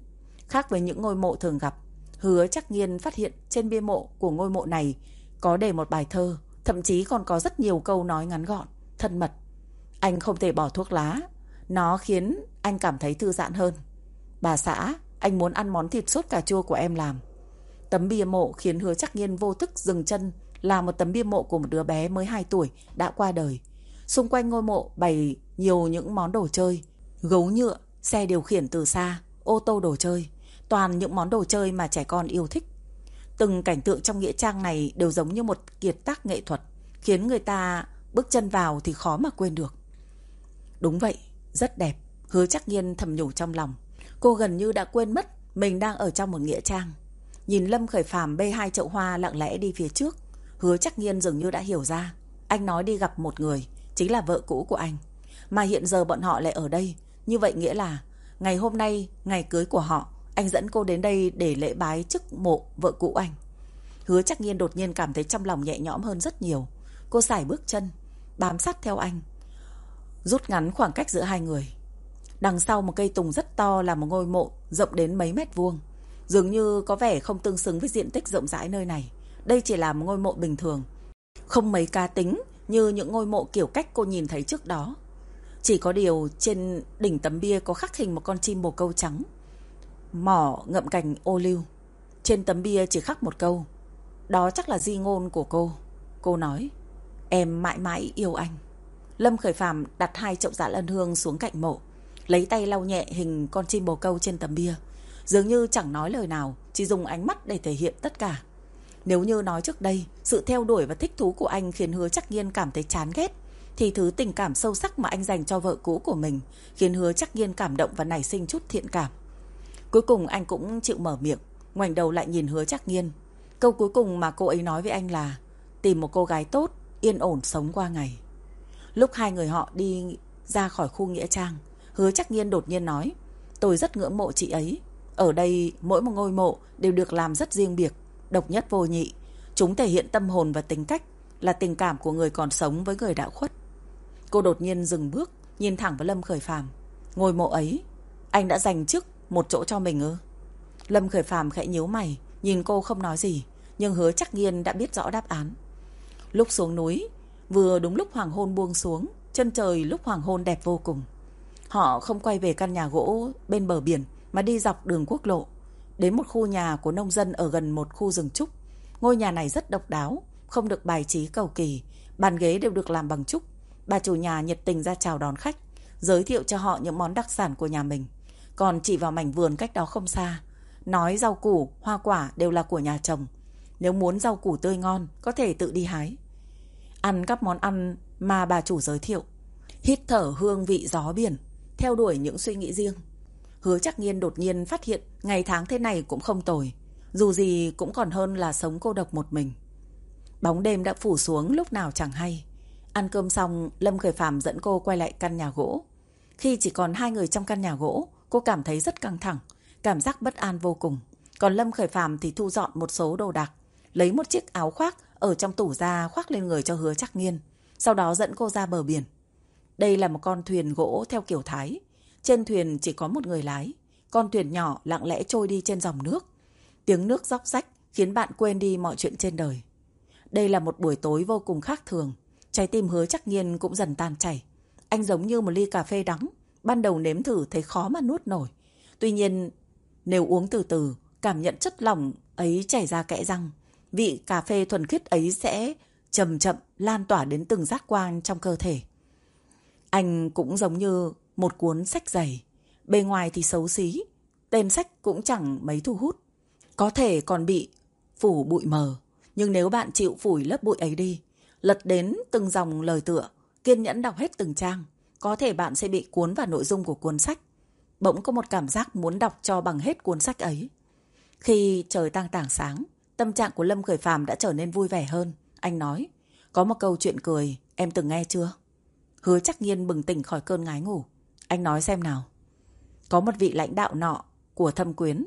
Khác với những ngôi mộ thường gặp, hứa chắc nhiên phát hiện trên bia mộ của ngôi mộ này có để một bài thơ, thậm chí còn có rất nhiều câu nói ngắn gọn, thân mật. Anh không thể bỏ thuốc lá, nó khiến anh cảm thấy thư giãn hơn. Bà xã, anh muốn ăn món thịt sốt cà chua của em làm. Tấm bia mộ khiến hứa chắc nhiên vô thức dừng chân là một tấm bia mộ của một đứa bé mới 2 tuổi đã qua đời. Xung quanh ngôi mộ bày nhiều những món đồ chơi, gấu nhựa, xe điều khiển từ xa, ô tô đồ chơi. Toàn những món đồ chơi mà trẻ con yêu thích. Từng cảnh tượng trong nghĩa trang này đều giống như một kiệt tác nghệ thuật, khiến người ta bước chân vào thì khó mà quên được. Đúng vậy, rất đẹp, hứa chắc nhiên thầm nhủ trong lòng. Cô gần như đã quên mất mình đang ở trong một nghĩa trang. Nhìn Lâm Khởi Phàm bê hai chậu hoa lặng lẽ đi phía trước, hứa chắc nghiên dường như đã hiểu ra. Anh nói đi gặp một người, chính là vợ cũ của anh. Mà hiện giờ bọn họ lại ở đây, như vậy nghĩa là ngày hôm nay, ngày cưới của họ, anh dẫn cô đến đây để lễ bái chức mộ vợ cũ anh. Hứa chắc nghiên đột nhiên cảm thấy trong lòng nhẹ nhõm hơn rất nhiều. Cô xài bước chân, bám sát theo anh. Rút ngắn khoảng cách giữa hai người. Đằng sau một cây tùng rất to là một ngôi mộ rộng đến mấy mét vuông. Dường như có vẻ không tương xứng với diện tích rộng rãi nơi này. Đây chỉ là một ngôi mộ bình thường. Không mấy ca tính như những ngôi mộ kiểu cách cô nhìn thấy trước đó. Chỉ có điều trên đỉnh tấm bia có khắc hình một con chim bồ câu trắng Mỏ ngậm cành ô lưu. Trên tấm bia chỉ khắc một câu. Đó chắc là di ngôn của cô. Cô nói, em mãi mãi yêu anh. Lâm Khởi Phàm đặt hai chậu dạ lân hương xuống cạnh mộ. Lấy tay lau nhẹ hình con chim bồ câu trên tấm bia. Dường như chẳng nói lời nào, chỉ dùng ánh mắt để thể hiện tất cả. Nếu như nói trước đây, sự theo đuổi và thích thú của anh khiến hứa chắc nhiên cảm thấy chán ghét, thì thứ tình cảm sâu sắc mà anh dành cho vợ cũ của mình khiến hứa chắc nhiên cảm động và nảy sinh chút thiện cảm. Cuối cùng anh cũng chịu mở miệng, ngoảnh đầu lại nhìn hứa chắc nghiên. Câu cuối cùng mà cô ấy nói với anh là tìm một cô gái tốt, yên ổn sống qua ngày. Lúc hai người họ đi ra khỏi khu nghĩa trang, hứa chắc nghiên đột nhiên nói Tôi rất ngưỡng mộ chị ấy. Ở đây mỗi một ngôi mộ đều được làm rất riêng biệt, độc nhất vô nhị. Chúng thể hiện tâm hồn và tính cách, là tình cảm của người còn sống với người đã khuất. Cô đột nhiên dừng bước, nhìn thẳng vào Lâm Khởi Phàm. Ngôi mộ ấy, anh đã dành trước một chỗ cho mình ư? Lâm Khởi Phàm khẽ nhíu mày, nhìn cô không nói gì, nhưng hứa chắc nghiên đã biết rõ đáp án. Lúc xuống núi, vừa đúng lúc hoàng hôn buông xuống, chân trời lúc hoàng hôn đẹp vô cùng. Họ không quay về căn nhà gỗ bên bờ biển mà đi dọc đường quốc lộ, đến một khu nhà của nông dân ở gần một khu rừng trúc. Ngôi nhà này rất độc đáo, không được bài trí cầu kỳ, bàn ghế đều được làm bằng trúc. Bà chủ nhà nhiệt tình ra chào đón khách, giới thiệu cho họ những món đặc sản của nhà mình. Còn chỉ vào mảnh vườn cách đó không xa Nói rau củ, hoa quả đều là của nhà chồng Nếu muốn rau củ tươi ngon Có thể tự đi hái Ăn các món ăn mà bà chủ giới thiệu hít thở hương vị gió biển, theo đuổi những suy nghĩ riêng. Hứa chắc nghiên đột nhiên phát hiện ngày tháng thế này cũng không tồi. Dù gì cũng còn hơn là sống cô độc một mình. Bóng đêm đã phủ xuống lúc nào chẳng hay. Ăn cơm xong, Lâm Khởi Phạm dẫn cô quay lại căn nhà gỗ. Khi chỉ còn hai người trong căn nhà gỗ, cô cảm thấy rất căng thẳng, cảm giác bất an vô cùng. Còn Lâm Khởi Phạm thì thu dọn một số đồ đạc, lấy một chiếc áo khoác ở trong tủ ra khoác lên người cho hứa chắc nghiên. Sau đó dẫn cô ra bờ biển. Đây là một con thuyền gỗ theo kiểu Thái. Trên thuyền chỉ có một người lái. Con thuyền nhỏ lặng lẽ trôi đi trên dòng nước. Tiếng nước róc rách khiến bạn quên đi mọi chuyện trên đời. Đây là một buổi tối vô cùng khác thường. Trái tim hứa chắc nghiên cũng dần tan chảy. Anh giống như một ly cà phê đắng. Ban đầu nếm thử thấy khó mà nuốt nổi. Tuy nhiên, nếu uống từ từ, cảm nhận chất lỏng ấy chảy ra kẽ răng. Vị cà phê thuần khiết ấy sẽ chậm chậm lan tỏa đến từng giác quan trong cơ thể. Anh cũng giống như một cuốn sách dày. Bề ngoài thì xấu xí. Tên sách cũng chẳng mấy thu hút. Có thể còn bị phủ bụi mờ. Nhưng nếu bạn chịu phủi lớp bụi ấy đi, lật đến từng dòng lời tựa, kiên nhẫn đọc hết từng trang, có thể bạn sẽ bị cuốn vào nội dung của cuốn sách. Bỗng có một cảm giác muốn đọc cho bằng hết cuốn sách ấy. Khi trời tăng tảng sáng, tâm trạng của Lâm Khởi Phàm đã trở nên vui vẻ hơn. Anh nói, có một câu chuyện cười, em từng nghe chưa? Hứa chắc nhiên bừng tỉnh khỏi cơn ngái ngủ. Anh nói xem nào. Có một vị lãnh đạo nọ của thâm quyến,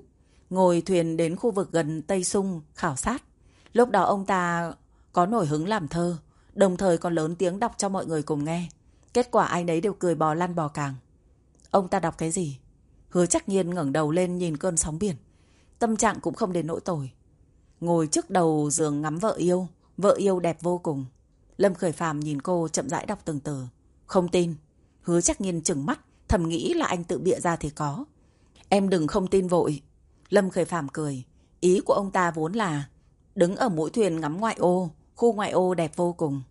ngồi thuyền đến khu vực gần Tây Sung khảo sát. Lúc đó ông ta có nổi hứng làm thơ, đồng thời còn lớn tiếng đọc cho mọi người cùng nghe. Kết quả ai nấy đều cười bò lăn bò càng. Ông ta đọc cái gì? Hứa chắc nhiên ngẩng đầu lên nhìn cơn sóng biển. Tâm trạng cũng không đến nỗi tồi. Ngồi trước đầu giường ngắm vợ yêu, vợ yêu đẹp vô cùng. Lâm Khởi Phàm nhìn cô chậm rãi đọc từng từ. Không tin. Hứa chắc nhiên chừng mắt, thầm nghĩ là anh tự bịa ra thì có. Em đừng không tin vội. Lâm Khởi Phàm cười. Ý của ông ta vốn là đứng ở mũi thuyền ngắm ngoại ô, khu ngoại ô đẹp vô cùng.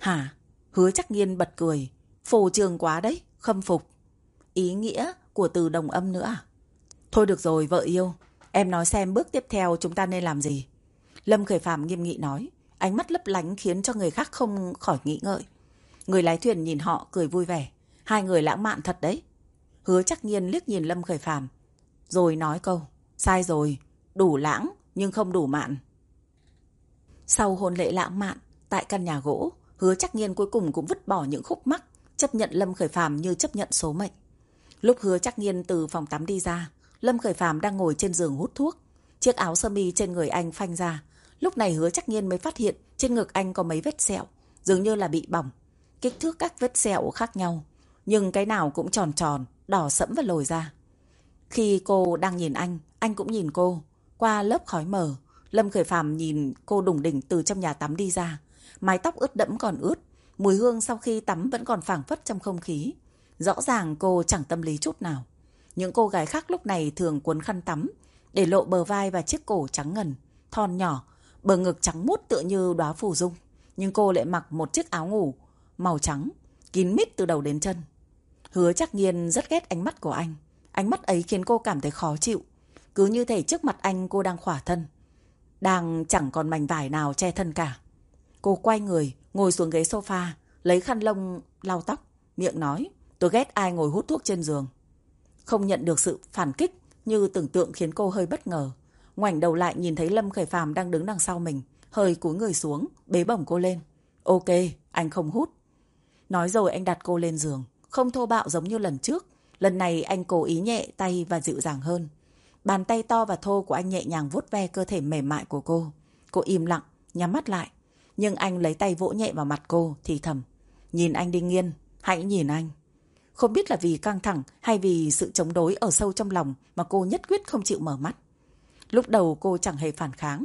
Hả? Hứa chắc nhiên bật cười. Phù trường quá đấy, khâm phục. Ý nghĩa của từ đồng âm nữa à? Thôi được rồi, vợ yêu. Em nói xem bước tiếp theo chúng ta nên làm gì. Lâm Khởi Phạm nghiêm nghị nói. Ánh mắt lấp lánh khiến cho người khác không khỏi nghĩ ngợi. Người lái thuyền nhìn họ cười vui vẻ. Hai người lãng mạn thật đấy. Hứa chắc nhiên liếc nhìn Lâm Khởi Phạm. Rồi nói câu. Sai rồi. Đủ lãng nhưng không đủ mạn. Sau hôn lễ lãng mạn, tại căn nhà gỗ, hứa chắc nhiên cuối cùng cũng vứt bỏ những khúc mắc, chấp nhận Lâm Khởi Phàm như chấp nhận số mệnh. Lúc hứa chắc nhiên từ phòng tắm đi ra, Lâm Khởi Phàm đang ngồi trên giường hút thuốc. Chiếc áo sơ mi trên người anh phanh ra. Lúc này hứa chắc nhiên mới phát hiện trên ngực anh có mấy vết sẹo, dường như là bị bỏng. Kích thước các vết sẹo khác nhau, nhưng cái nào cũng tròn tròn, đỏ sẫm và lồi ra. Khi cô đang nhìn anh, anh cũng nhìn cô. Qua lớp khói mờ, Lâm Khởi Phàm nhìn cô đủng đỉnh từ trong nhà tắm đi ra. Mái tóc ướt đẫm còn ướt, mùi hương sau khi tắm vẫn còn phảng phất trong không khí. Rõ ràng cô chẳng tâm lý chút nào. Những cô gái khác lúc này thường cuốn khăn tắm, để lộ bờ vai và chiếc cổ trắng ngần, thon nhỏ, bờ ngực trắng mút tựa như đóa phù dung. Nhưng cô lại mặc một chiếc áo ngủ màu trắng, kín mít từ đầu đến chân. Hứa chắc nhiên rất ghét ánh mắt của anh. Ánh mắt ấy khiến cô cảm thấy khó chịu. Cứ như thể trước mặt anh cô đang khỏa thân. Đang chẳng còn mảnh vải nào che thân cả. Cô quay người, ngồi xuống ghế sofa, lấy khăn lông lau tóc, miệng nói. Tôi ghét ai ngồi hút thuốc trên giường. Không nhận được sự phản kích như tưởng tượng khiến cô hơi bất ngờ. Ngoảnh đầu lại nhìn thấy Lâm Khởi Phàm đang đứng đằng sau mình, hơi cúi người xuống, bế bổng cô lên. Ok, anh không hút. Nói rồi anh đặt cô lên giường, không thô bạo giống như lần trước. Lần này anh cố ý nhẹ tay và dịu dàng hơn. Bàn tay to và thô của anh nhẹ nhàng vuốt ve cơ thể mềm mại của cô. Cô im lặng, nhắm mắt lại. Nhưng anh lấy tay vỗ nhẹ vào mặt cô, thì thầm. Nhìn anh đi nghiên, hãy nhìn anh. Không biết là vì căng thẳng hay vì sự chống đối ở sâu trong lòng mà cô nhất quyết không chịu mở mắt. Lúc đầu cô chẳng hề phản kháng,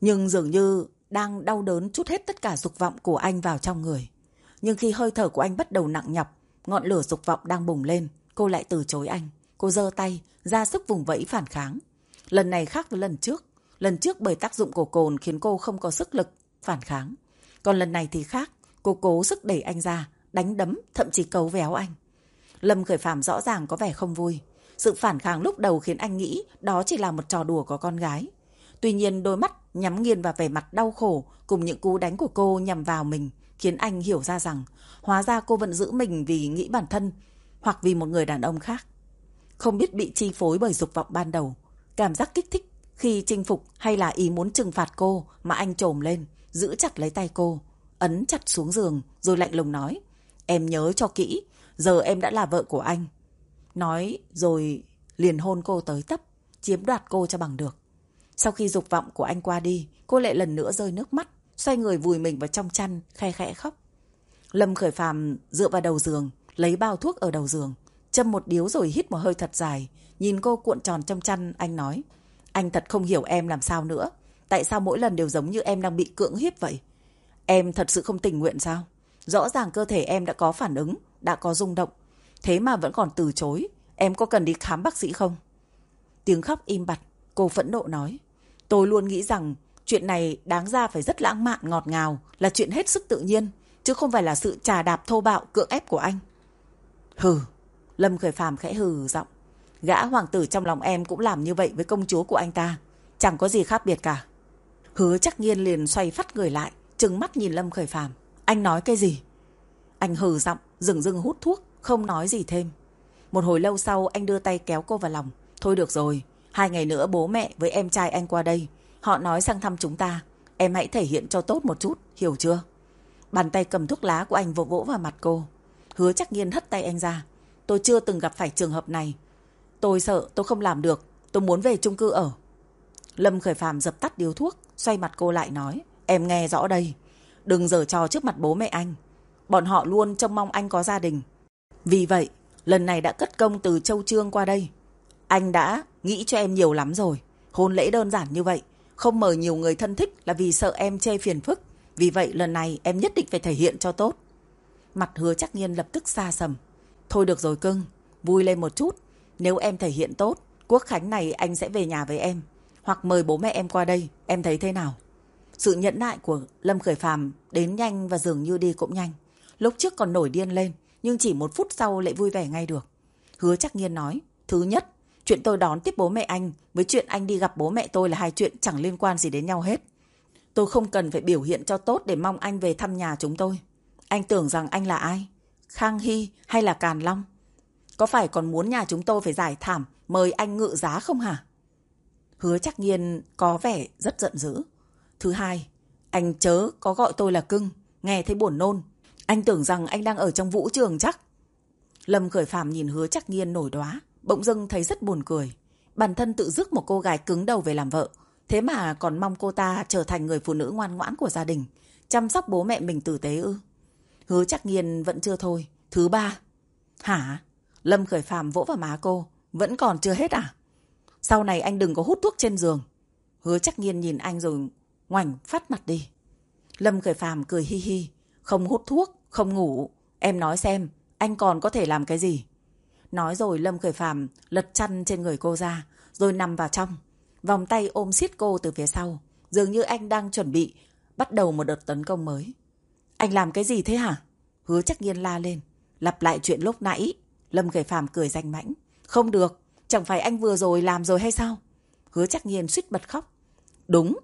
nhưng dường như đang đau đớn chút hết tất cả dục vọng của anh vào trong người. Nhưng khi hơi thở của anh bắt đầu nặng nhọc, ngọn lửa dục vọng đang bùng lên, cô lại từ chối anh. Cô giơ tay, ra sức vùng vẫy phản kháng. Lần này khác với lần trước. Lần trước bởi tác dụng của cồn khiến cô không có sức lực phản kháng. Còn lần này thì khác. Cô cố sức đẩy anh ra, đánh đấm, thậm chí cấu véo anh. Lâm Khởi Phạm rõ ràng có vẻ không vui. Sự phản kháng lúc đầu khiến anh nghĩ đó chỉ là một trò đùa của con gái. Tuy nhiên đôi mắt nhắm nghiền vào vẻ mặt đau khổ cùng những cú đánh của cô nhằm vào mình khiến anh hiểu ra rằng hóa ra cô vẫn giữ mình vì nghĩ bản thân hoặc vì một người đàn ông khác. Không biết bị chi phối bởi dục vọng ban đầu, cảm giác kích thích khi chinh phục hay là ý muốn trừng phạt cô mà anh trồm lên, giữ chặt lấy tay cô, ấn chặt xuống giường rồi lạnh lùng nói. Em nhớ cho kỹ, giờ em đã là vợ của anh. Nói rồi liền hôn cô tới tấp, chiếm đoạt cô cho bằng được. Sau khi dục vọng của anh qua đi, cô lại lần nữa rơi nước mắt, xoay người vùi mình vào trong chăn, khe khẽ khóc. Lâm khởi phàm dựa vào đầu giường, lấy bao thuốc ở đầu giường, châm một điếu rồi hít một hơi thật dài, nhìn cô cuộn tròn trong chăn, anh nói. Anh thật không hiểu em làm sao nữa. Tại sao mỗi lần đều giống như em đang bị cưỡng hiếp vậy? Em thật sự không tình nguyện sao? Rõ ràng cơ thể em đã có phản ứng, đã có rung động. Thế mà vẫn còn từ chối. Em có cần đi khám bác sĩ không? Tiếng khóc im bặt, cô phẫn nộ nói. Tôi luôn nghĩ rằng chuyện này đáng ra phải rất lãng mạn ngọt ngào, là chuyện hết sức tự nhiên, chứ không phải là sự trà đạp thô bạo cưỡng ép của anh. Hừ, Lâm Khởi Phàm khẽ hừ giọng. Gã hoàng tử trong lòng em cũng làm như vậy với công chúa của anh ta. Chẳng có gì khác biệt cả. Hứa chắc nghiên liền xoay phát người lại, trừng mắt nhìn Lâm Khởi Phàm. Anh nói cái gì? Anh hừ giọng, dừng dừng hút thuốc, không nói gì thêm. Một hồi lâu sau anh đưa tay kéo cô vào lòng. Thôi được rồi, hai ngày nữa bố mẹ với em trai anh qua đây. Họ nói sang thăm chúng ta. Em hãy thể hiện cho tốt một chút, hiểu chưa? Bàn tay cầm thuốc lá của anh vỗ vỗ vào mặt cô. Hứa chắc nghiên hất tay anh ra. Tôi chưa từng gặp phải trường hợp này. Tôi sợ tôi không làm được. Tôi muốn về chung cư ở. Lâm Khởi Phàm dập tắt điếu thuốc, xoay mặt cô lại nói. Em nghe rõ đây. Đừng giở trò trước mặt bố mẹ anh. Bọn họ luôn trông mong anh có gia đình. Vì vậy, lần này đã cất công từ Châu Trương qua đây. Anh đã nghĩ cho em nhiều lắm rồi. Hôn lễ đơn giản như vậy. Không mời nhiều người thân thích là vì sợ em chê phiền phức. Vì vậy lần này em nhất định phải thể hiện cho tốt. Mặt hứa chắc nhiên lập tức xa sầm. Thôi được rồi cưng, vui lên một chút. Nếu em thể hiện tốt, quốc khánh này anh sẽ về nhà với em. Hoặc mời bố mẹ em qua đây, em thấy thế nào? Sự nhẫn nại của Lâm Khởi Phàm đến nhanh và dường như đi cũng nhanh. Lúc trước còn nổi điên lên, nhưng chỉ một phút sau lại vui vẻ ngay được. Hứa chắc nhiên nói, thứ nhất, chuyện tôi đón tiếp bố mẹ anh với chuyện anh đi gặp bố mẹ tôi là hai chuyện chẳng liên quan gì đến nhau hết. Tôi không cần phải biểu hiện cho tốt để mong anh về thăm nhà chúng tôi. Anh tưởng rằng anh là ai? Khang Hy hay là Càn Long? Có phải còn muốn nhà chúng tôi phải giải thảm mời anh ngự giá không hả? Hứa chắc nhiên có vẻ rất giận dữ. Thứ hai, anh chớ có gọi tôi là cưng, nghe thấy buồn nôn. Anh tưởng rằng anh đang ở trong vũ trường chắc. Lâm khởi phàm nhìn hứa chắc nhiên nổi đoá, bỗng dưng thấy rất buồn cười. Bản thân tự dứt một cô gái cứng đầu về làm vợ, thế mà còn mong cô ta trở thành người phụ nữ ngoan ngoãn của gia đình, chăm sóc bố mẹ mình tử tế ư. Hứa chắc nghiền vẫn chưa thôi. Thứ ba. Hả? Lâm khởi phàm vỗ vào má cô. Vẫn còn chưa hết à? Sau này anh đừng có hút thuốc trên giường. Hứa chắc nghiền nhìn anh rồi ngoảnh phát mặt đi. Lâm khởi phàm cười hi hi. Không hút thuốc, không ngủ. Em nói xem, anh còn có thể làm cái gì? Nói rồi Lâm khởi phàm lật chăn trên người cô ra, rồi nằm vào trong. Vòng tay ôm siết cô từ phía sau. Dường như anh đang chuẩn bị bắt đầu một đợt tấn công mới. Anh làm cái gì thế hả? Hứa chắc nghiên la lên. Lặp lại chuyện lúc nãy. Lâm Khởi Phàm cười danh mãnh. Không được. Chẳng phải anh vừa rồi làm rồi hay sao? Hứa chắc nghiên suýt bật khóc. Đúng.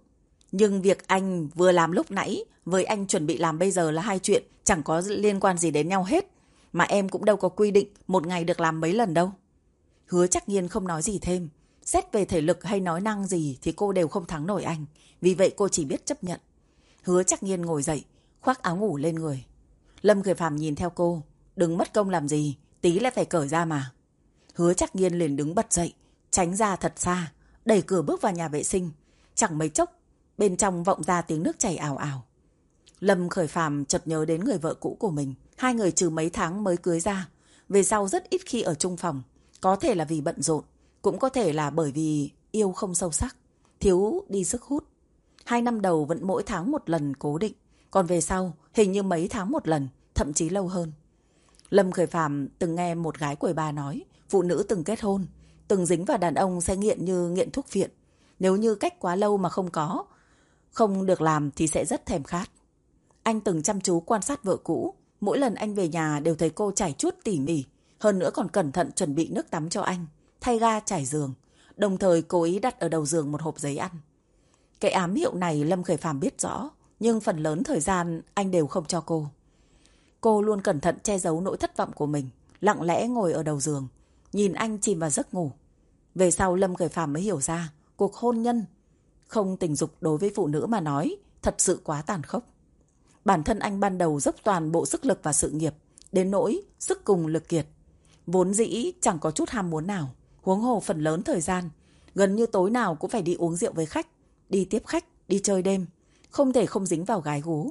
Nhưng việc anh vừa làm lúc nãy với anh chuẩn bị làm bây giờ là hai chuyện chẳng có liên quan gì đến nhau hết. Mà em cũng đâu có quy định một ngày được làm mấy lần đâu. Hứa chắc nhiên không nói gì thêm. Xét về thể lực hay nói năng gì thì cô đều không thắng nổi anh. Vì vậy cô chỉ biết chấp nhận. Hứa chắc nhiên ngồi dậy, khoác áo ngủ lên người. Lâm Khởi Phạm nhìn theo cô, đừng mất công làm gì, tí lại phải cởi ra mà. Hứa chắc nhiên liền đứng bật dậy, tránh ra thật xa, đẩy cửa bước vào nhà vệ sinh. Chẳng mấy chốc, bên trong vọng ra tiếng nước chảy ảo ảo. Lâm Khởi phàm chợt nhớ đến người vợ cũ của mình, hai người trừ mấy tháng mới cưới ra. Về sau rất ít khi ở chung phòng, có thể là vì bận rộn, cũng có thể là bởi vì yêu không sâu sắc, thiếu đi sức hút. Hai năm đầu vẫn mỗi tháng một lần cố định. Còn về sau, hình như mấy tháng một lần, thậm chí lâu hơn. Lâm Khởi phàm từng nghe một gái quầy bà nói, phụ nữ từng kết hôn, từng dính vào đàn ông sẽ nghiện như nghiện thuốc phiện. Nếu như cách quá lâu mà không có, không được làm thì sẽ rất thèm khát. Anh từng chăm chú quan sát vợ cũ, mỗi lần anh về nhà đều thấy cô chảy chuốt tỉ mỉ, hơn nữa còn cẩn thận chuẩn bị nước tắm cho anh, thay ga trải giường, đồng thời cố ý đặt ở đầu giường một hộp giấy ăn. Cái ám hiệu này Lâm Khởi Phạm biết rõ, nhưng phần lớn thời gian anh đều không cho cô. Cô luôn cẩn thận che giấu nỗi thất vọng của mình, lặng lẽ ngồi ở đầu giường, nhìn anh chìm vào giấc ngủ. Về sau Lâm Khởi Phàm mới hiểu ra, cuộc hôn nhân không tình dục đối với phụ nữ mà nói thật sự quá tàn khốc. Bản thân anh ban đầu dốc toàn bộ sức lực và sự nghiệp, đến nỗi sức cùng lực kiệt. Vốn dĩ chẳng có chút ham muốn nào, huống hồ phần lớn thời gian, gần như tối nào cũng phải đi uống rượu với khách, đi tiếp khách, đi chơi đêm, không thể không dính vào gái gú.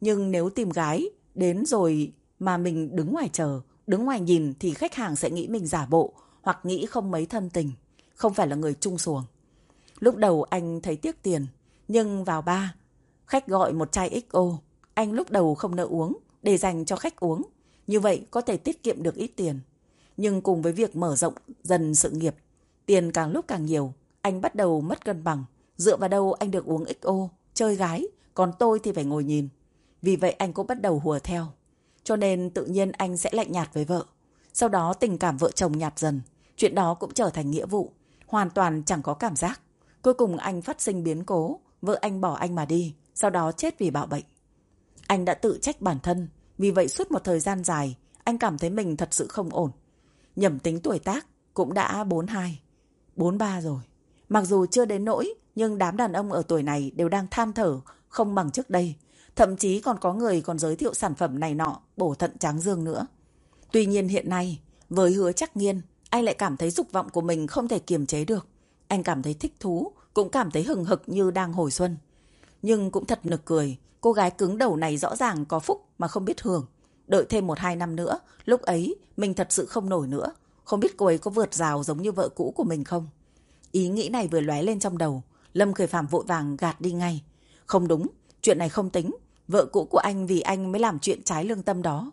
Nhưng nếu tìm gái đến rồi mà mình đứng ngoài chờ, đứng ngoài nhìn thì khách hàng sẽ nghĩ mình giả bộ hoặc nghĩ không mấy thân tình, không phải là người trung xuồng. Lúc đầu anh thấy tiếc tiền, nhưng vào ba, khách gọi một chai XO, anh lúc đầu không nợ uống để dành cho khách uống. Như vậy có thể tiết kiệm được ít tiền. Nhưng cùng với việc mở rộng dần sự nghiệp, tiền càng lúc càng nhiều, anh bắt đầu mất cân bằng. Dựa vào đâu anh được uống XO, chơi gái, còn tôi thì phải ngồi nhìn. Vì vậy anh cũng bắt đầu hùa theo. Cho nên tự nhiên anh sẽ lạnh nhạt với vợ. Sau đó tình cảm vợ chồng nhạt dần. Chuyện đó cũng trở thành nghĩa vụ. Hoàn toàn chẳng có cảm giác. Cuối cùng anh phát sinh biến cố. Vợ anh bỏ anh mà đi. Sau đó chết vì bạo bệnh. Anh đã tự trách bản thân. Vì vậy suốt một thời gian dài, anh cảm thấy mình thật sự không ổn. Nhầm tính tuổi tác cũng đã 42, 43 rồi. Mặc dù chưa đến nỗi, nhưng đám đàn ông ở tuổi này đều đang than thở, không bằng trước đây. Thậm chí còn có người còn giới thiệu sản phẩm này nọ, bổ thận trắng dương nữa. Tuy nhiên hiện nay, với hứa chắc nghiên, anh lại cảm thấy dục vọng của mình không thể kiềm chế được. Anh cảm thấy thích thú, cũng cảm thấy hừng hực như đang hồi xuân. Nhưng cũng thật nực cười, cô gái cứng đầu này rõ ràng có phúc mà không biết hưởng. Đợi thêm một hai năm nữa, lúc ấy mình thật sự không nổi nữa. Không biết cô ấy có vượt rào giống như vợ cũ của mình không? Ý nghĩ này vừa lóe lên trong đầu, Lâm Khởi Phạm vội vàng gạt đi ngay. Không đúng, chuyện này không tính. Vợ cũ của anh vì anh mới làm chuyện trái lương tâm đó.